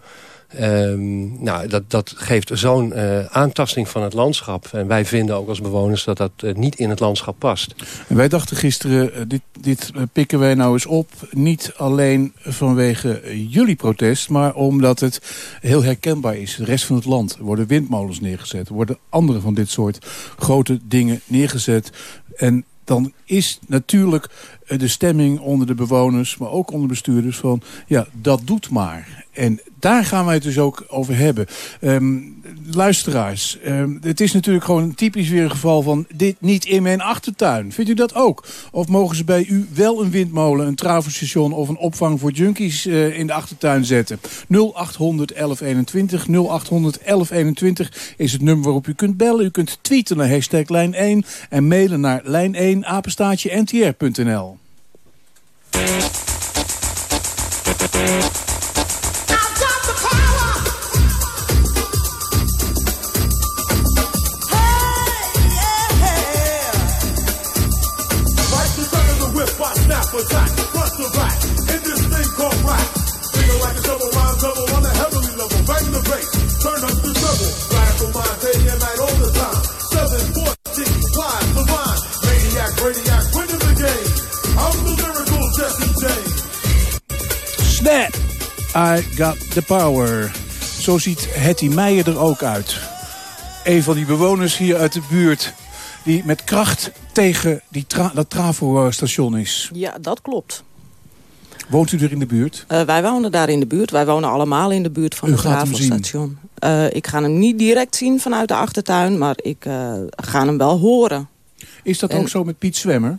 Ehm, nou, dat, dat geeft zo'n eh, aantasting van het landschap. En wij vinden ook als bewoners dat dat eh, niet in het landschap past. En wij dachten gisteren, eh, dit, dit pikken wij nou eens op. Niet alleen vanwege jullie protest, maar omdat het heel herkenbaar is. De rest van het land. Worden windmolens neergezet. Er worden andere van dit soort grote dingen neergezet. En dan is natuurlijk de stemming onder de bewoners, maar ook onder bestuurders van... ja, dat doet maar. En daar gaan wij het dus ook over hebben. Ehm, luisteraars, ehm, het is natuurlijk gewoon typisch weer een geval van... dit niet in mijn achtertuin. Vindt u dat ook? Of mogen ze bij u wel een windmolen, een travelstation... of een opvang voor junkies eh, in de achtertuin zetten? 0800 1121, 0800 1121 is het nummer waarop u kunt bellen. U kunt tweeten naar hashtag lijn 1 en mailen naar lijn1 apenstaatje ntr.nl. I got the power. Zo ziet Hetty Meijer er ook uit. Een van die bewoners hier uit de buurt... die met kracht tegen die tra dat Travo-station is. Ja, dat klopt. Woont u er in de buurt? Eh, wij wonen daar in de buurt. Wij wonen allemaal in de buurt van U het? Travelstation. Eh, ik ga hem niet direct zien vanuit de achtertuin, maar ik eh, ga hem wel horen. Is dat En- ook zo met Piet Zwemmer?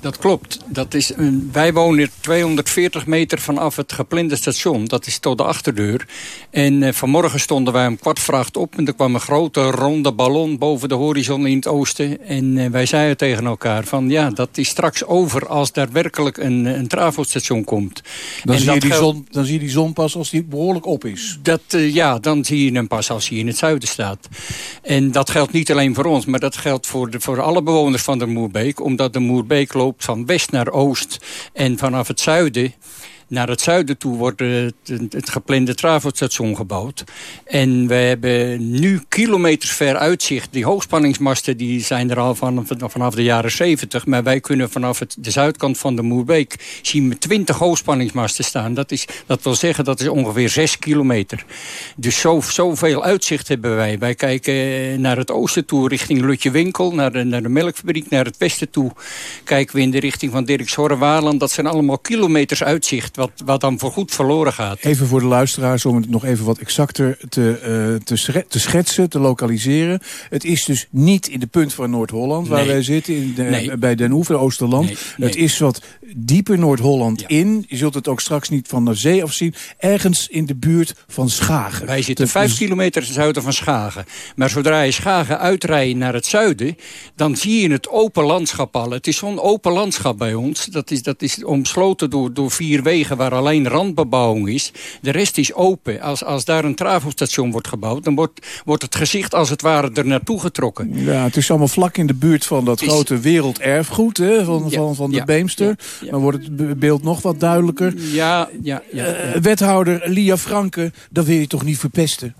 Dat klopt. Dat is een, wij wonen 240 meter vanaf het geplande station. Dat is tot de achterdeur. En eh, vanmorgen stonden wij om kwart vracht op... en er kwam een grote ronde ballon boven de horizon in het oosten. En eh, wij zeiden tegen elkaar van... ja, dat is straks over als daar werkelijk een, een travelstation komt. Dan, En zie je die zon, dan zie je die zon pas als die behoorlijk op is. dat, eh, ja, dan zie je hem pas als hij in het zuiden staat. En dat geldt niet alleen voor ons, maar dat geldt voor, de, voor alle bewoners van de Moerbeek. Omdat de Moerbeek loopt van west naar oost. En vanaf het zuiden naar het zuiden toe wordt het, het geplande travelstation gebouwd. En we hebben nu kilometers ver uitzicht. Die hoogspanningsmasten die zijn er al van, vanaf de jaren 70. Maar wij kunnen vanaf het, de zuidkant van de Moerbeek zien we 20 hoogspanningsmasten staan. Dat, is, dat wil zeggen dat is ongeveer 6 kilometer. Dus zo, zoveel uitzicht hebben wij. Wij kijken eh, naar het oosten toe richting Lutje Winkel. Naar de, naar de melkfabriek. Naar het westen toe kijken we in de richting van Dirkshorre-Waarland. Dat zijn allemaal kilometers uitzicht. Wat, wat dan voorgoed verloren gaat. Even voor de luisteraars om het nog even wat exacter te, eh, te, te schetsen, te lokaliseren. Het is dus niet in de punt van Noord-Holland waar Nee. wij zitten, in de, Nee. bij Den Oever, Oosterland. nee. Het is wat dieper Noord-Holland in. Je zult het ook straks niet van de zee af zien. Ergens in de buurt van Schagen. Wij zitten vijf kilometer ten zuiden van Schagen. Maar zodra je Schagen uitrijdt naar het zuiden... dan zie je het open landschap al. Het is zo'n open landschap bij ons. Dat is, dat is omsloten door, door vier wegen waar alleen randbebouwing is. De rest is open. Als, als daar een travelstation wordt gebouwd... dan wordt, wordt het gezicht als het ware er naartoe getrokken. Ja, het is allemaal vlak in de buurt van dat is- grote werelderfgoed hè, van, Ja, van, van de ja, Beemster. Dan wordt het be- beeld nog wat duidelijker. Ja, ja, ja. Eh, wethouder Lia Franke, dat wil je toch niet verpesten?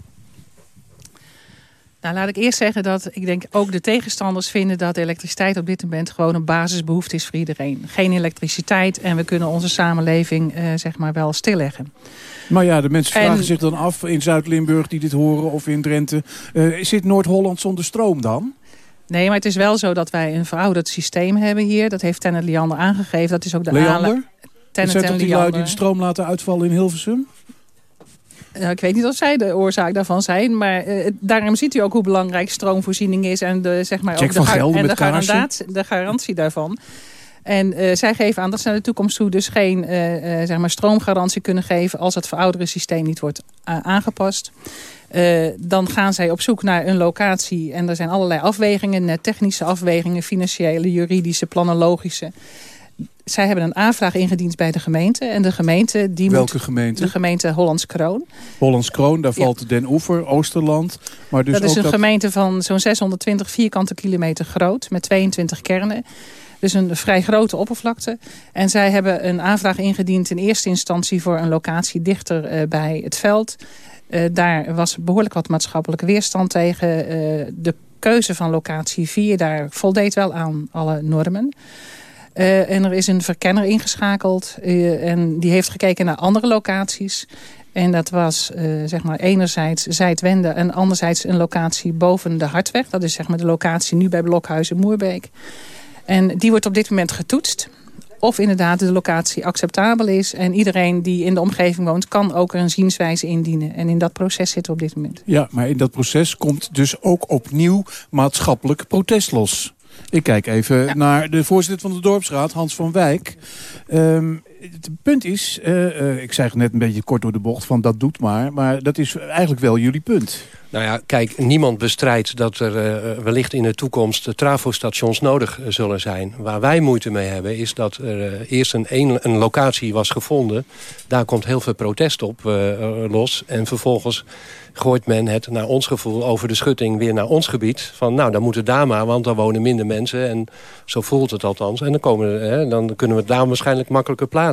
Nou, laat ik eerst zeggen dat ik denk ook de tegenstanders vinden dat elektriciteit op dit moment gewoon een basisbehoefte is voor iedereen. Geen elektriciteit en we kunnen onze samenleving eh, zeg maar wel stilleggen. Maar ja, de mensen En- vragen zich dan af in Zuid-Limburg die dit horen of in Drenthe. eh, zit Noord-Holland zonder stroom dan? Nee, maar het is wel zo dat wij een verouderd systeem hebben hier. Dat heeft Tennet Liander aangegeven. Dat is ook de Leander? Tennet zijn en toch die lui die de stroom laten uitvallen in Hilversum? Nou, ik weet niet of zij de oorzaak daarvan zijn. Maar eh, daarom ziet u ook hoe belangrijk stroomvoorziening is. En de, zeg maar, ook de, en de, garandaat- de garantie daarvan. En eh, zij geven aan dat ze naar de toekomst toe dus geen eh, zeg maar stroomgarantie kunnen geven... als het verouderde systeem niet wordt aangepast. Dan gaan zij op zoek naar een locatie. En er zijn allerlei afwegingen. technische afwegingen, financiële, juridische, planologische. Zij hebben een aanvraag ingediend bij de gemeente. En de gemeente... Die Welke moet, gemeente? De gemeente Hollands Kroon. Hollands Kroon, daar valt Den Oever, Oosterland. Maar dus dat is ook een dat... gemeente van zo'n 620 vierkante kilometer groot. Met 22 kernen. Dus een vrij grote oppervlakte. En zij hebben een aanvraag ingediend in eerste instantie... voor een locatie dichter eh, bij het veld. Eh, daar was behoorlijk wat maatschappelijke weerstand tegen. Eh, de keuze van locatie 4, daar voldeed wel aan alle normen. Eh, en er is een verkenner ingeschakeld. eh, en die heeft gekeken naar andere locaties. En dat was eh, zeg maar enerzijds Zijdwende en anderzijds een locatie boven de Hartweg. Dat is zeg maar de locatie nu bij Blokhuizen Moerbeke. En die wordt op dit moment getoetst. Of inderdaad de locatie acceptabel is. En iedereen die in de omgeving woont kan ook een zienswijze indienen. En in dat proces zitten we op dit moment. Ja, maar in dat proces komt dus ook opnieuw maatschappelijk protest los. Ik kijk even naar de voorzitter van de dorpsraad, Hans van Wijk. Ehm, het punt is, eh, eh, ik zei net een beetje kort door de bocht van dat doet maar. Maar dat is eigenlijk wel jullie punt. Nou ja, kijk, niemand bestrijdt dat er eh, wellicht in de toekomst trafostations nodig zullen zijn. Waar wij moeite mee hebben is dat er eerst een, een, locatie was gevonden. Daar komt heel veel protest op los. En vervolgens gooit men het naar ons gevoel over de schutting weer naar ons gebied. Van nou, dan moet het daar maar, want daar wonen minder mensen. En zo voelt het althans. En dan, komen, dan kunnen we daar waarschijnlijk makkelijker plaatsen.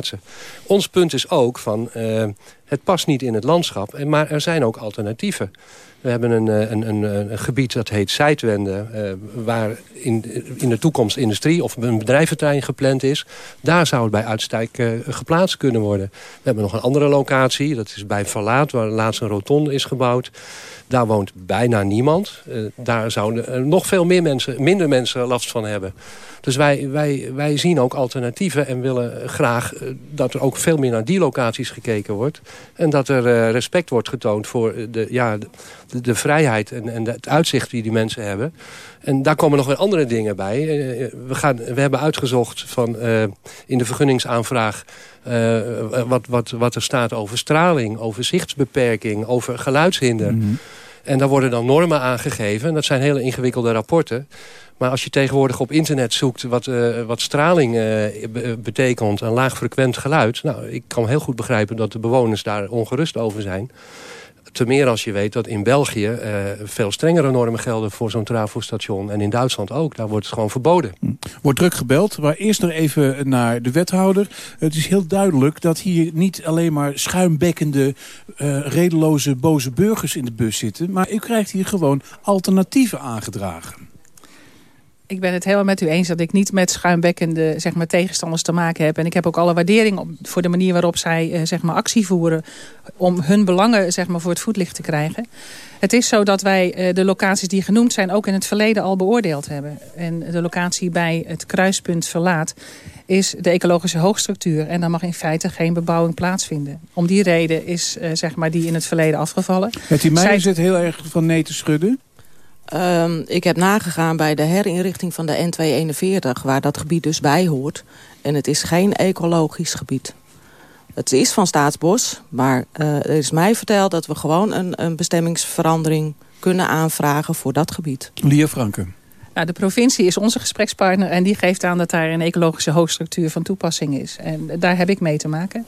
Ons punt is ook van, eh, het past niet in het landschap. Maar er zijn ook alternatieven. We hebben een, eh, een, een, een gebied dat heet Zijdwende... eh, waar in, in de toekomst industrie of een bedrijventerrein gepland is. Daar zou het bij uitstek eh, geplaatst kunnen worden. We hebben nog een andere locatie, dat is bij Verlaat... waar laatst een rotonde is gebouwd. Daar woont bijna niemand. Daar zouden nog veel meer mensen, minder mensen last van hebben. Dus wij, wij, wij zien ook alternatieven en willen graag dat er ook veel meer naar die locaties gekeken wordt. En dat er eh, respect wordt getoond voor de, ja, de, de vrijheid en, en het uitzicht die die mensen hebben. En daar komen nog weer andere dingen bij. Eh, we, gaan, we hebben uitgezocht van, eh, in de vergunningsaanvraag... eh, wat, wat, wat er staat over straling, over zichtsbeperking, over geluidshinder. En daar worden dan normen aangegeven. En dat zijn hele ingewikkelde rapporten. Maar als je tegenwoordig op internet zoekt wat, eh, wat straling eh, be- betekent... een laagfrequent geluid... nou, ik kan heel goed begrijpen dat de bewoners daar ongerust over zijn. Te meer als je weet dat in België eh, veel strengere normen gelden... voor zo'n trafostation. En in Duitsland ook. Daar wordt het gewoon verboden. Wordt druk gebeld, maar eerst nog even naar de wethouder. Het is heel duidelijk dat hier niet alleen maar schuimbekkende, eh, redeloze, boze burgers in de bus zitten. Maar u krijgt hier gewoon alternatieven aangedragen. Ik ben het helemaal met u eens dat ik niet met schuimbekkende zeg maar, tegenstanders te maken heb. En ik heb ook alle waardering op, voor de manier waarop zij eh, zeg maar, actie voeren... om hun belangen zeg maar, voor het voetlicht te krijgen. Het is zo dat wij eh, de locaties die genoemd zijn... ook in het verleden al beoordeeld hebben. En de locatie bij het kruispunt Verlaat is de ecologische hoogstructuur. En daar mag in feite geen bebouwing plaatsvinden. Om die reden is eh, zeg maar, die in het verleden afgevallen. Het die mij zit heel erg van nee te schudden. Ehm, ik heb nagegaan bij de herinrichting van de N241... waar dat gebied dus bij hoort. En het is geen ecologisch gebied. Het is van Staatsbos, maar eh, er is mij verteld... dat we gewoon een, een bestemmingsverandering kunnen aanvragen voor dat gebied. Lia Franke. Nou, de provincie is onze gesprekspartner en die geeft aan dat daar een ecologische hoogstructuur van toepassing is. En daar heb ik mee te maken.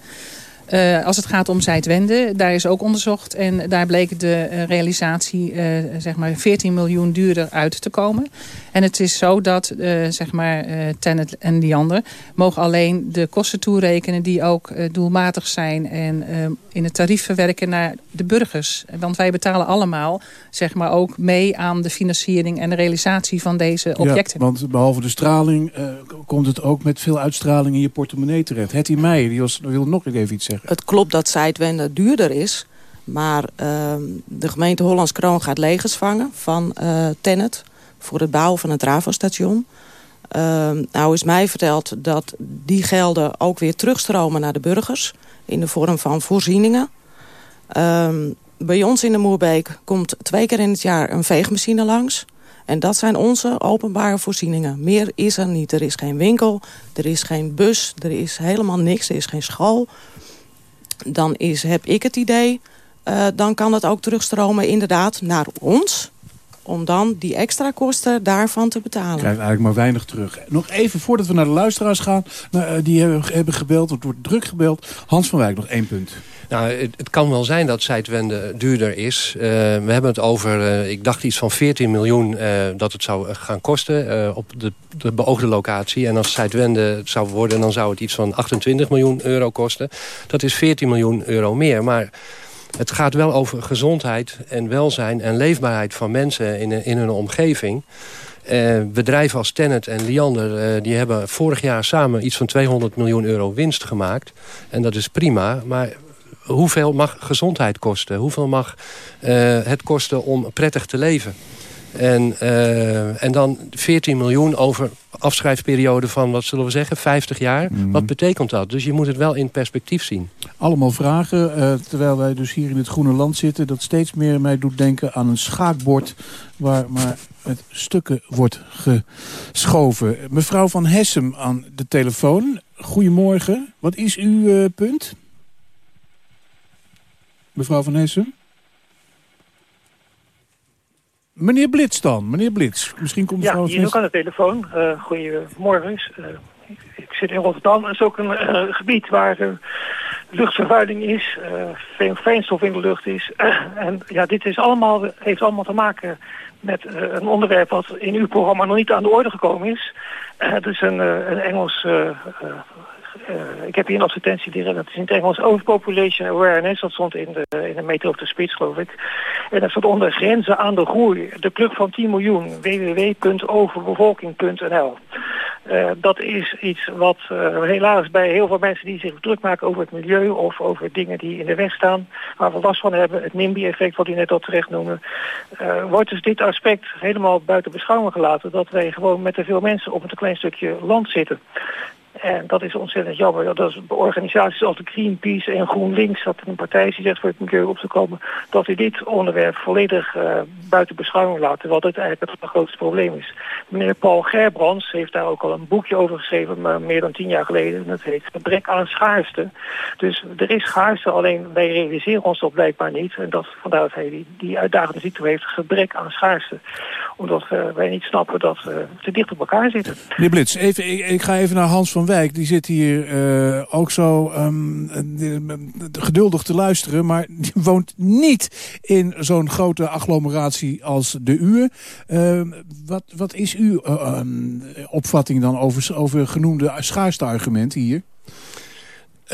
Uh, als het gaat om Zuidwende, daar is ook onderzocht. En daar bleek de uh, realisatie uh, zeg maar 14 miljoen duurder uit te komen. En het is zo dat zeg maar, Tennet en Liander mogen alleen de kosten toerekenen... die ook doelmatig zijn en in het tarief verwerken naar de burgers. Want wij betalen allemaal zeg maar, ook mee aan de financiering... en de realisatie van deze objecten. Ja, want behalve de straling komt het ook met veel uitstraling in je portemonnee terecht. Hetty Meijer, die was, wilde nog even iets zeggen. Het klopt dat Zijdwende duurder is. Maar uh, de gemeente Hollands Kroon gaat legers vangen van uh, voor het bouwen van het Ravo-station. Uh, nou is mij verteld dat die gelden ook weer terugstromen naar de burgers... in de vorm van voorzieningen. Ehm, bij ons in de Moerbeek komt twee keer in het jaar een veegmachine langs... En dat zijn onze openbare voorzieningen. Meer is er niet. Er is geen winkel, er is geen bus, er is helemaal niks. Er is geen school, dan is, heb ik het idee... Uh, dan kan het ook terugstromen inderdaad naar ons om dan die extra kosten daarvan te betalen. Krijg eigenlijk maar weinig terug. Nog even voordat we naar de luisteraars gaan. Uh, die hebben, hebben gebeld, het wordt druk gebeld. Hans van Wijk, nog één punt. Nou, het, kan wel zijn dat Zijdwende duurder is. Uh, we hebben het over, uh, ik dacht iets van 14 miljoen uh, dat het zou gaan kosten op de, de, beoogde locatie. En als Zijdwende zou worden, dan zou het iets van 28 miljoen euro kosten. Dat is 14 miljoen euro meer. Maar het gaat wel over gezondheid en welzijn en leefbaarheid van mensen in, in hun omgeving. Bedrijven als Tennet en Liander die hebben vorig jaar samen iets van 200 miljoen euro winst gemaakt. En dat is prima, maar hoeveel mag gezondheid kosten? Hoeveel mag uh, het kosten om prettig te leven? En, uh, en dan 14 miljoen over afschrijfperiode van, wat zullen we zeggen, 50 jaar. Mm. Wat betekent dat? Dus je moet het wel in perspectief zien. Allemaal vragen, uh, terwijl wij dus hier in het groene land zitten... dat steeds meer mij doet denken aan een schaakbord... waar maar met stukken wordt geschoven. Mevrouw van Hessem aan de telefoon. Goedemorgen. Wat is uw uh, punt? Mevrouw van Hessem? Meneer Blits dan, meneer Blits. Misschien komt ja, mevrouw hier ook aan de telefoon. Uh, goedemorgen. Uh, ik, ik, zit in Rotterdam. Het is ook een uh, gebied waar luchtvervuiling is, veel fijnstof in de lucht is. en ja, dit is allemaal, heeft allemaal te maken met een onderwerp wat in uw programma nog niet aan de orde gekomen is. Het is een, een Engels uh, ik heb hier een advertentie, die, dat is in het Engels Overpopulation Awareness. Dat stond in de, in de Metro of Spits, geloof ik. En dat stond onder grenzen aan de groei. De club van 10 miljoen, www.overbevolking.nl. Uh, dat is iets wat uh, helaas bij heel veel mensen die zich druk maken over het milieu of over dingen die in de weg staan, waar we last van hebben, het NIMBY-effect wat u net al terecht noemde, wordt dus dit aspect helemaal buiten beschouwing gelaten, dat wij gewoon met te veel mensen op een te klein stukje land zitten. En dat is ontzettend jammer. Dat is organisaties als de Greenpeace en GroenLinks, dat een partij die zegt voor het milieu op te komen, dat u dit onderwerp volledig uh, buiten beschouwing laat, terwijl dit eigenlijk het grootste probleem is. Meneer Paul Gerbrands heeft daar ook al een boekje over geschreven, maar meer dan tien jaar geleden. En dat heet Gebrek aan schaarste. Dus er is schaarste, alleen wij realiseren ons dat blijkbaar niet. En dat, vandaar dat hij die, die uitdagende ziekte heeft, gebrek aan schaarste. Omdat uh, wij niet snappen dat we te dicht op elkaar zitten. Meneer Blits, even, ik, ik ga even naar Hans van Wijk, die zit hier uh, ook zo um, geduldig te luisteren... maar die woont niet in zo'n grote agglomeratie als de uwe. Uh, wat, wat is uw um, opvatting dan over, over genoemde schaarste argumenten hier?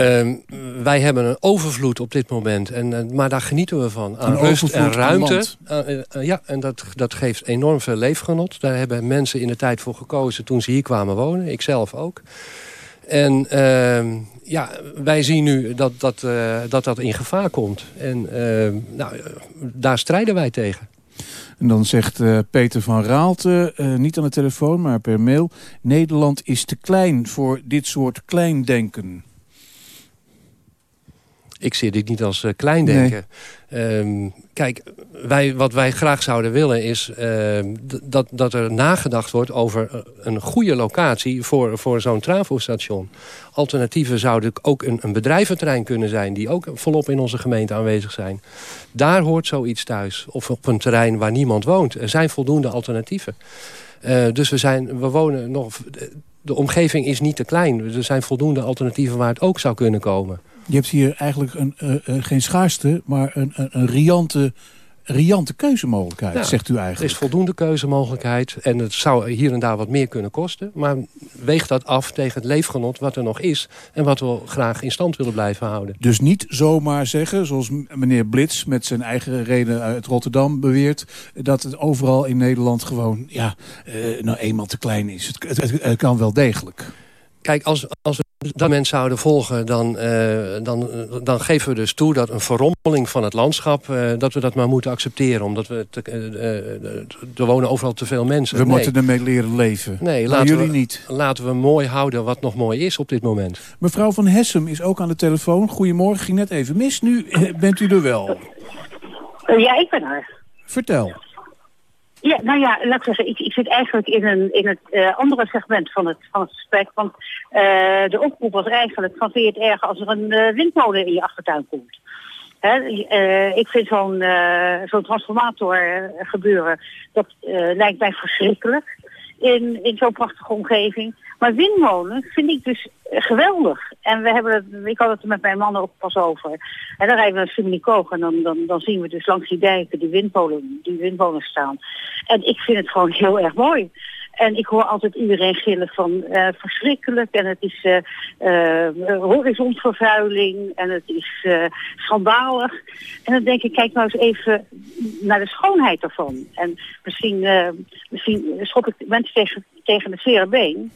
Uh, wij hebben een overvloed op dit moment, en, uh, maar daar genieten we van. Aan een rust en ruimte. Uh, ja, en dat, dat geeft enorm veel leefgenot. Daar hebben mensen in de tijd voor gekozen toen ze hier kwamen wonen. Ik zelf ook. En uh, ja, wij zien nu dat dat, uh, dat dat in gevaar komt. En uh, nou, daar strijden wij tegen. En dan zegt Peter van Raalte, niet aan de telefoon, maar per mail... Nederland is te klein voor dit soort kleindenken. Ik zie dit niet als uh, kleindenken. Nee. Um, kijk, wij, wat wij graag zouden willen is uh, dat, dat er nagedacht wordt over een goede locatie voor, voor zo'n travostation. Alternatieven zouden ook een, een bedrijventerrein kunnen zijn die ook volop in onze gemeente aanwezig zijn. Daar hoort zoiets thuis. Of op een terrein waar niemand woont. Er zijn voldoende alternatieven. Uh, dus we, zijn, we wonen nog... De omgeving is niet te klein. Er zijn voldoende alternatieven waar het ook zou kunnen komen. Je hebt hier eigenlijk een, eh, eh, geen schaarste, maar een, een, een riante, riante keuzemogelijkheid, zegt u Er eigenlijk. is voldoende keuzemogelijkheid en het zou hier en daar wat meer kunnen kosten. Maar weeg dat af tegen het leefgenot wat er nog is... en wat we graag in stand willen blijven houden. Dus niet zomaar zeggen, zoals meneer Blits met zijn eigen reden uit Rotterdam beweert... dat het overal in Nederland gewoon ja, eh, nou eenmaal te klein is. Het- het kan wel degelijk. Kijk, als, als we dat mensen zouden volgen, dan, eh, dan, dan geven we dus toe dat een verrompeling van het landschap, eh, dat we dat maar moeten accepteren. Omdat we te, eh, er wonen overal te veel mensen. We Nee. moeten ermee leren leven. Nee, Maar laten jullie we, niet. Laten we mooi houden wat nog mooi is op dit moment. Mevrouw van Hessem is ook aan de telefoon. Goedemorgen, ging net even mis. Nu bent u er wel. Ja, ik ben er. Vertel. Ja, nou ja, laat ik zeggen, ik, zit eigenlijk in, een, in het eh, andere segment van het, van het gesprek. Want eh, de oproep was eigenlijk van vind het erg als er een eh, windmolen in je achtertuin komt. Hè, ik vind zo'n zo'n transformator gebeuren, dat lijkt mij verschrikkelijk in, in zo'n prachtige omgeving. Maar windmolens vind ik dus eh, geweldig. En we hebben ik had het er met mijn man ook pas over. En dan rijden we naar Suminicoog en dan, dan, dan zien we dus langs die dijken die windmolen, die windmolens staan. En ik vind het gewoon heel erg mooi. En ik hoor altijd iedereen gillen van eh, verschrikkelijk en het is eh eh, horizontvervuiling en het is schandalig. En dan denk ik, kijk nou eens even naar de schoonheid ervan. En misschien, misschien schop ik mensen tegen, tegen het zere been.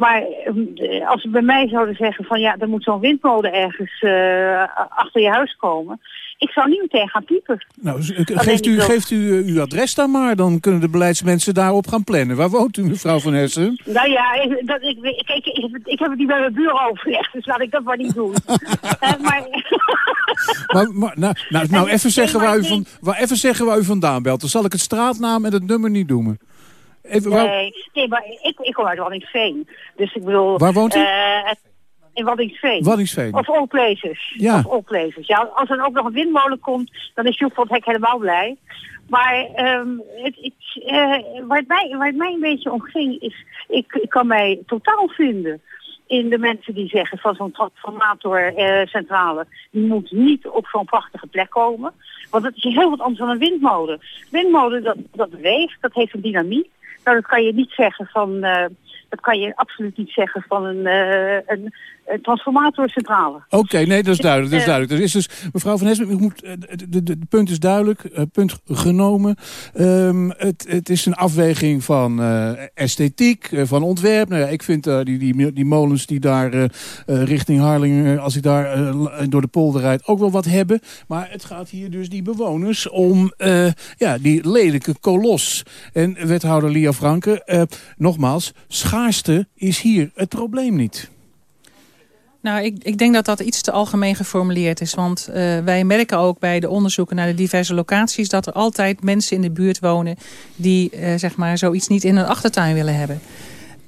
Maar eh, als ze bij mij zouden zeggen van ja, er moet zo'n windmolen ergens eh, achter je huis komen. Ik zou niet meteen gaan piepen. Nou, z- Alleen geeft u, geeft u eh, uw adres dan maar. Dan kunnen de beleidsmensen daarop gaan plannen. Waar woont u, mevrouw van Hessen? Nou ja, ik, dat, ik, ik, heb het- ik heb het niet bij mijn bureau overlegd, dus laat ik dat maar niet doen. Eh, maar Maar, maar, nou, nou, nou even, zeggen waar u van, waar, even zeggen waar u vandaan belt. Dan zal ik het straatnaam en het nummer niet noemen. Even, waar- nee, nee, maar ik, ik kom uit Waddinxveen. Dus ik bedoel... Waar woont u? eh, het- in Waddinxveen. Waddinxveen. Of all places. Ja. Of all places. Ja, als er ook nog een windmolen komt, dan is Joep van het Hek helemaal blij. Maar ehm, het, het, eh, waar, het mij, waar het mij een beetje om ging, is... Ik, ik kan mij totaal vinden in de mensen die zeggen van zo'n transformatorcentrale... die moet niet op zo'n prachtige plek komen. Want dat is heel wat anders dan een windmolen. Windmolen, dat, dat beweegt, dat heeft een dynamiek. Nou, dat kan je niet zeggen van... eh, dat kan je absoluut niet zeggen van een, eh, een, een transformatorcentrale. Oké, nee, dat is duidelijk. Dat is Eh, duidelijk. Er is dus, mevrouw Van Hessen, u moet, eh, de, de punt is duidelijk. eh, punt genomen. Ehm, het, het is een afweging van eh, esthetiek, eh, van ontwerp. Nou ja, ik vind eh, die, die, die molens die daar eh, eh, richting Harlingen, als ik daar eh, door de polder rijd, ook wel wat hebben. Maar het gaat hier dus die bewoners om eh, ja, die lelijke kolos. En wethouder Lia Franke, eh, nogmaals, schaarste is hier het probleem niet. Nou, ik, ik denk dat dat iets te algemeen geformuleerd is. Want eh, wij merken ook bij de onderzoeken naar de diverse locaties... dat er altijd mensen in de buurt wonen... die eh, zeg maar zoiets niet in hun achtertuin willen hebben.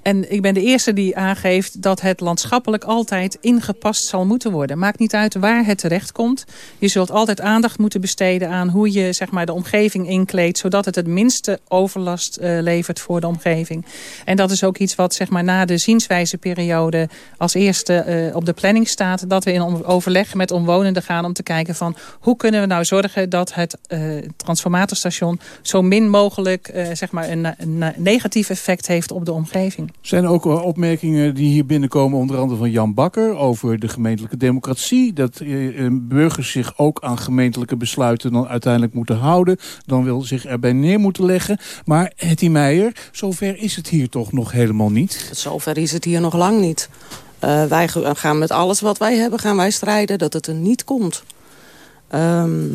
En ik ben de eerste die aangeeft dat het landschappelijk altijd ingepast zal moeten worden. Maakt niet uit waar het terecht komt. Je zult altijd aandacht moeten besteden aan hoe je zeg maar, de omgeving inkleedt... zodat het het minste overlast eh, levert voor de omgeving. En dat is ook iets wat zeg maar, na de zienswijzeperiode als eerste eh, op de planning staat... dat we in overleg met omwonenden gaan om te kijken van... hoe kunnen we nou zorgen dat het eh, transformatorstation... zo min mogelijk zeg maar een negatief effect heeft op de omgeving. Zijn er ook opmerkingen die hier binnenkomen, onder andere van Jan Bakker, over de gemeentelijke democratie. Dat eh, eh, burgers zich ook aan gemeentelijke besluiten dan uiteindelijk moeten houden. Dan wil zich erbij neer moeten leggen. Maar Hetty Meijer, zover is het hier toch nog helemaal niet? Zover is het hier nog lang niet. Eh, wij gaan met alles wat wij hebben, gaan wij strijden dat het er niet komt. Ehm,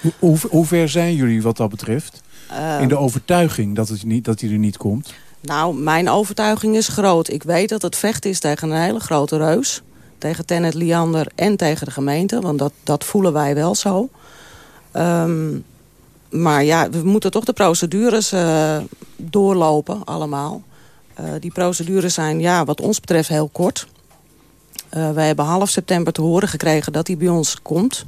Hoe, hoe, hoe ver zijn jullie wat dat betreft? Ehm. In de overtuiging dat, het niet, dat hij er niet komt? Nou, mijn overtuiging is groot. Ik weet dat het vecht is tegen een hele grote reus. Tegen Tennet Liander en tegen de gemeente. Want dat, dat voelen wij wel zo. Ehm, maar ja, we moeten toch de procedures eh, doorlopen allemaal. Eh, die procedures zijn ja, wat ons betreft heel kort. Eh wij hebben half september te horen gekregen dat hij bij ons komt.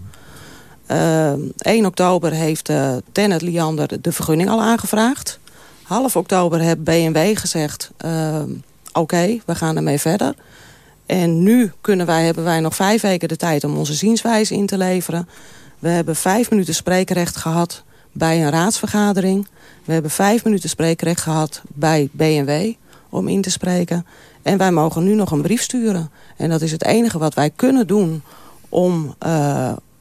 Eh, 1 oktober heeft eh Tennet Liander de vergunning al aangevraagd. Half oktober heeft BMW gezegd... eh, oké, we gaan ermee verder. En nu kunnen wij, hebben wij nog vijf weken de tijd om onze zienswijze in te leveren. We hebben vijf minuten spreekrecht gehad bij een raadsvergadering. We hebben vijf minuten spreekrecht gehad bij BMW om in te spreken. En wij mogen nu nog een brief sturen. En dat is het enige wat wij kunnen doen om,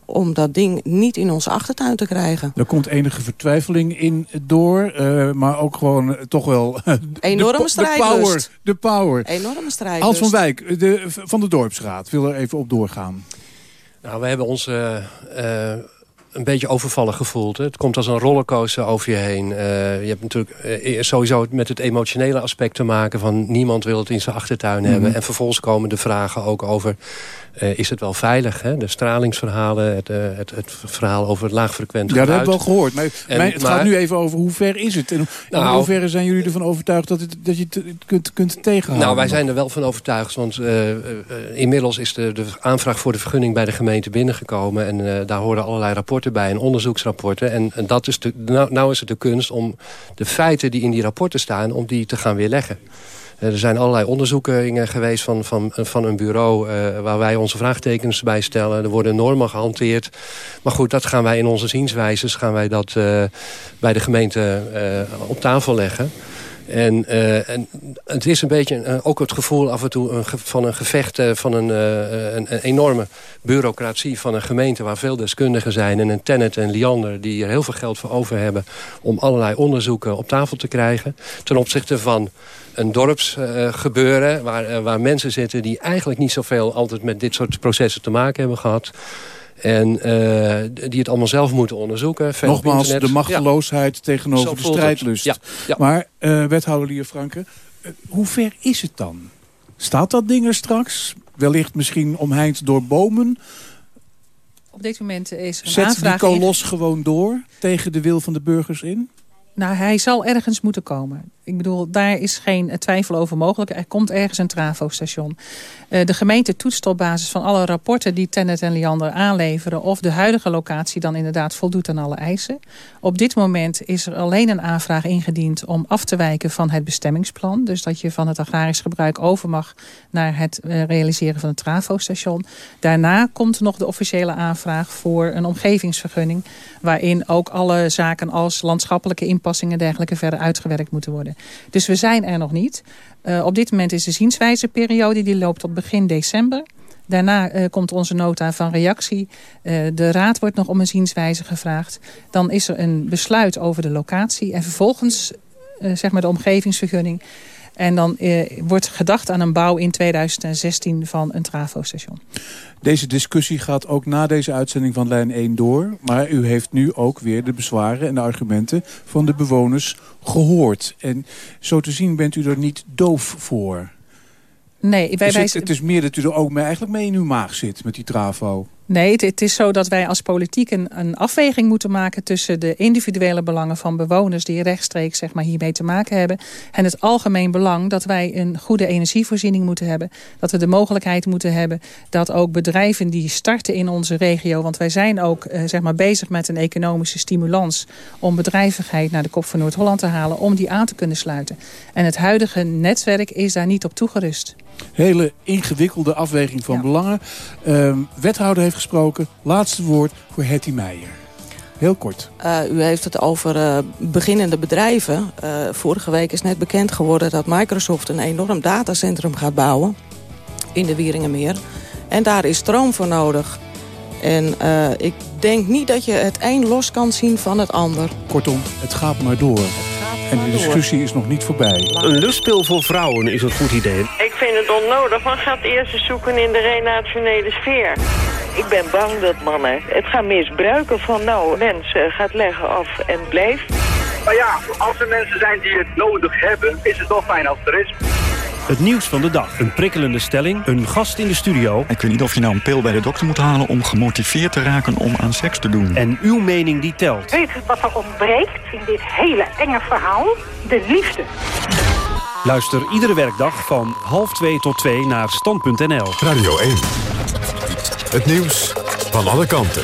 om dat ding niet in onze achtertuin te krijgen. Er komt enige vertwijfeling in door, uh, maar ook gewoon uh, toch wel... Enorme strijdlust. De power, de power. Enorme strijdlust. Als van Wijk, de, van de Dorpsraad, wil er even op doorgaan. Nou, we hebben ons een beetje overvallen gevoeld. Het komt als een rollercoaster over je heen. Uh, je hebt natuurlijk uh, sowieso met het emotionele aspect te maken... van niemand wil het in zijn achtertuin mm -hmm. hebben. En vervolgens komen de vragen ook over... Uh, is het wel veilig? Hè? De stralingsverhalen, het, het, het, verhaal over het laagfrequente Ja, dat hebben we wel gehoord. Maar, en, maar het maar, gaat nu even over hoe ver is het? En nou, in hoeverre zijn jullie ervan overtuigd dat, het, dat je het kunt, kunt tegenhouden? Nou, wij zijn er wel van overtuigd. Want inmiddels is de, de aanvraag voor de vergunning bij de gemeente binnengekomen. En daar horen allerlei rapporten bij en onderzoeksrapporten. En, en dat is de, nou, nou is het de kunst om de feiten die in die rapporten staan... om die te gaan weerleggen. Er zijn allerlei onderzoeken geweest van, van, van een bureau... Uh, waar wij onze vraagtekens bij stellen. Er worden normen gehanteerd. Maar goed, dat gaan wij in onze zienswijzes... gaan wij dat uh, bij de gemeente op tafel leggen. En, uh, en het is een beetje uh, ook het gevoel af en toe van een gevecht... Uh, van een, een, een, enorme bureaucratie van een gemeente... waar veel deskundigen zijn en een Tennet en Liander... die er heel veel geld voor over hebben... om allerlei onderzoeken op tafel te krijgen. Ten opzichte van een dorpsgebeuren... waar, waar mensen zitten die eigenlijk niet zoveel... altijd met dit soort processen te maken hebben gehad... En uh, die het allemaal zelf moeten onderzoeken. Veel Nogmaals, de machteloosheid ja. tegenover Zo de strijdlust. Ja. Ja. Maar, uh, wethouder Lier Franke, uh, hoe ver is het dan? Staat dat ding er straks? Wellicht misschien omheind door bomen? Op dit moment is er een Zet aanvraag... Zet die kolos gewoon door tegen de wil van de burgers in? Nou, hij zal ergens moeten komen. Ik bedoel, daar is geen twijfel over mogelijk. Er komt ergens een trafostation. Uh, de gemeente toetst op basis van alle rapporten die Tennet en Liander aanleveren... of de huidige locatie dan inderdaad voldoet aan alle eisen. Op dit moment is er alleen een aanvraag ingediend om af te wijken van het bestemmingsplan. Dus dat je van het agrarisch gebruik over mag naar het uh, realiseren van een trafostation. Daarna komt nog de officiële aanvraag voor een omgevingsvergunning... waarin ook alle zaken als landschappelijke inpassingen en dergelijke verder uitgewerkt moeten worden. Dus we zijn er nog niet. Uh, op dit moment is de zienswijzeperiode, die loopt tot begin december. Daarna uh, komt onze nota van reactie. Uh, de raad wordt nog om een zienswijze gevraagd. Dan is er een besluit over de locatie. En vervolgens zeg maar de omgevingsvergunning. En dan wordt gedacht aan een bouw in 2016 van een trafostation. Deze discussie gaat ook na deze uitzending van Lijn 1 door. Maar u heeft nu ook weer de bezwaren en de argumenten van de bewoners gehoord. En zo te zien bent u er niet doof voor. Nee, wij, dus het, het is meer dat u er ook mee, eigenlijk mee in uw maag zit met die trafo. Nee, het, het, is zo dat wij als politiek een, een, afweging moeten maken... tussen de individuele belangen van bewoners... die rechtstreeks zeg maar, hiermee te maken hebben... en het algemeen belang dat wij een goede energievoorziening moeten hebben. Dat we de mogelijkheid moeten hebben dat ook bedrijven die starten in onze regio... want wij zijn ook uh, zeg maar, bezig met een economische stimulans... om bedrijvigheid naar de kop van Noord-Holland te halen... om die aan te kunnen sluiten. En het huidige netwerk is daar niet op toegerust. Hele ingewikkelde afweging van ja. belangen. Uh, wethouder heeft gesproken. Laatste woord voor Hetty Meijer. Heel kort. Uh, u heeft het over uh, beginnende bedrijven. Uh, vorige week is net bekend geworden dat Microsoft een enorm datacentrum gaat bouwen. In de Wieringenmeer. En daar is stroom voor nodig. En ik denk niet dat je het een los kan zien van het ander. Kortom, het gaat maar door. En de discussie is nog niet voorbij. Een lustpil voor vrouwen is een goed idee. Ik vind het onnodig, want gaat eerst eens zoeken in de renationele sfeer. Ik ben bang dat mannen het gaan misbruiken van nou, mensen gaat leggen af en blijft. Maar ja, als er mensen zijn die het nodig hebben, is het toch fijn als er is. Het nieuws van de dag. Een prikkelende stelling. Een gast in de studio. Ik weet niet of je nou een pil bij de dokter moet halen... om gemotiveerd te raken om aan seks te doen. En uw mening die telt. Weet je wat er ontbreekt in dit hele enge verhaal? De liefde. Luister iedere werkdag van half twee tot twee naar stand.nl. Radio 1. Het nieuws van alle kanten.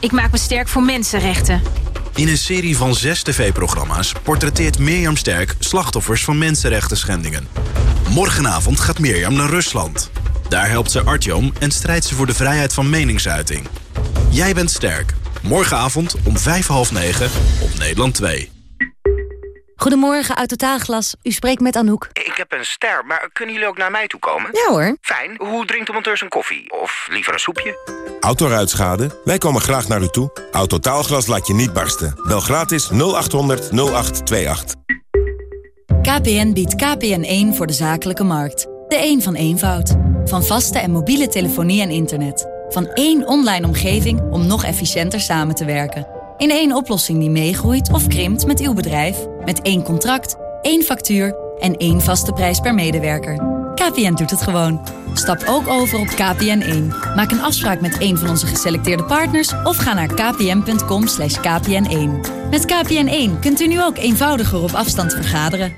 Ik maak me sterk voor mensenrechten. In een serie van zes tv-programma's portretteert Mirjam Sterk slachtoffers van mensenrechten schendingen. Morgenavond gaat Mirjam naar Rusland. Daar helpt ze Artyom en strijdt ze voor de vrijheid van meningsuiting. Jij bent sterk. Morgenavond om vijf half negen op Nederland 2. Goedemorgen, uit Totaalglas. U spreekt met Anouk. Ik heb een ster, maar kunnen jullie ook naar mij toe komen? Ja hoor. Fijn. Hoe drinkt de monteur zijn koffie? Of liever een soepje? Autoruitschade? Wij komen graag naar u toe. Autotaalglas laat je niet barsten. Bel gratis 0800 0828. KPN biedt KPN1 voor de zakelijke markt. De een van eenvoud. Van vaste en mobiele telefonie en internet. Van één online omgeving om nog efficiënter samen te werken. In één oplossing die meegroeit of krimpt met uw bedrijf. Met één contract, één factuur en één vaste prijs per medewerker. KPN doet het gewoon. Stap ook over op KPN1. Maak een afspraak met een van onze geselecteerde partners... of ga naar kpn.com kpn1. Met KPN1 kunt u nu ook eenvoudiger op afstand vergaderen.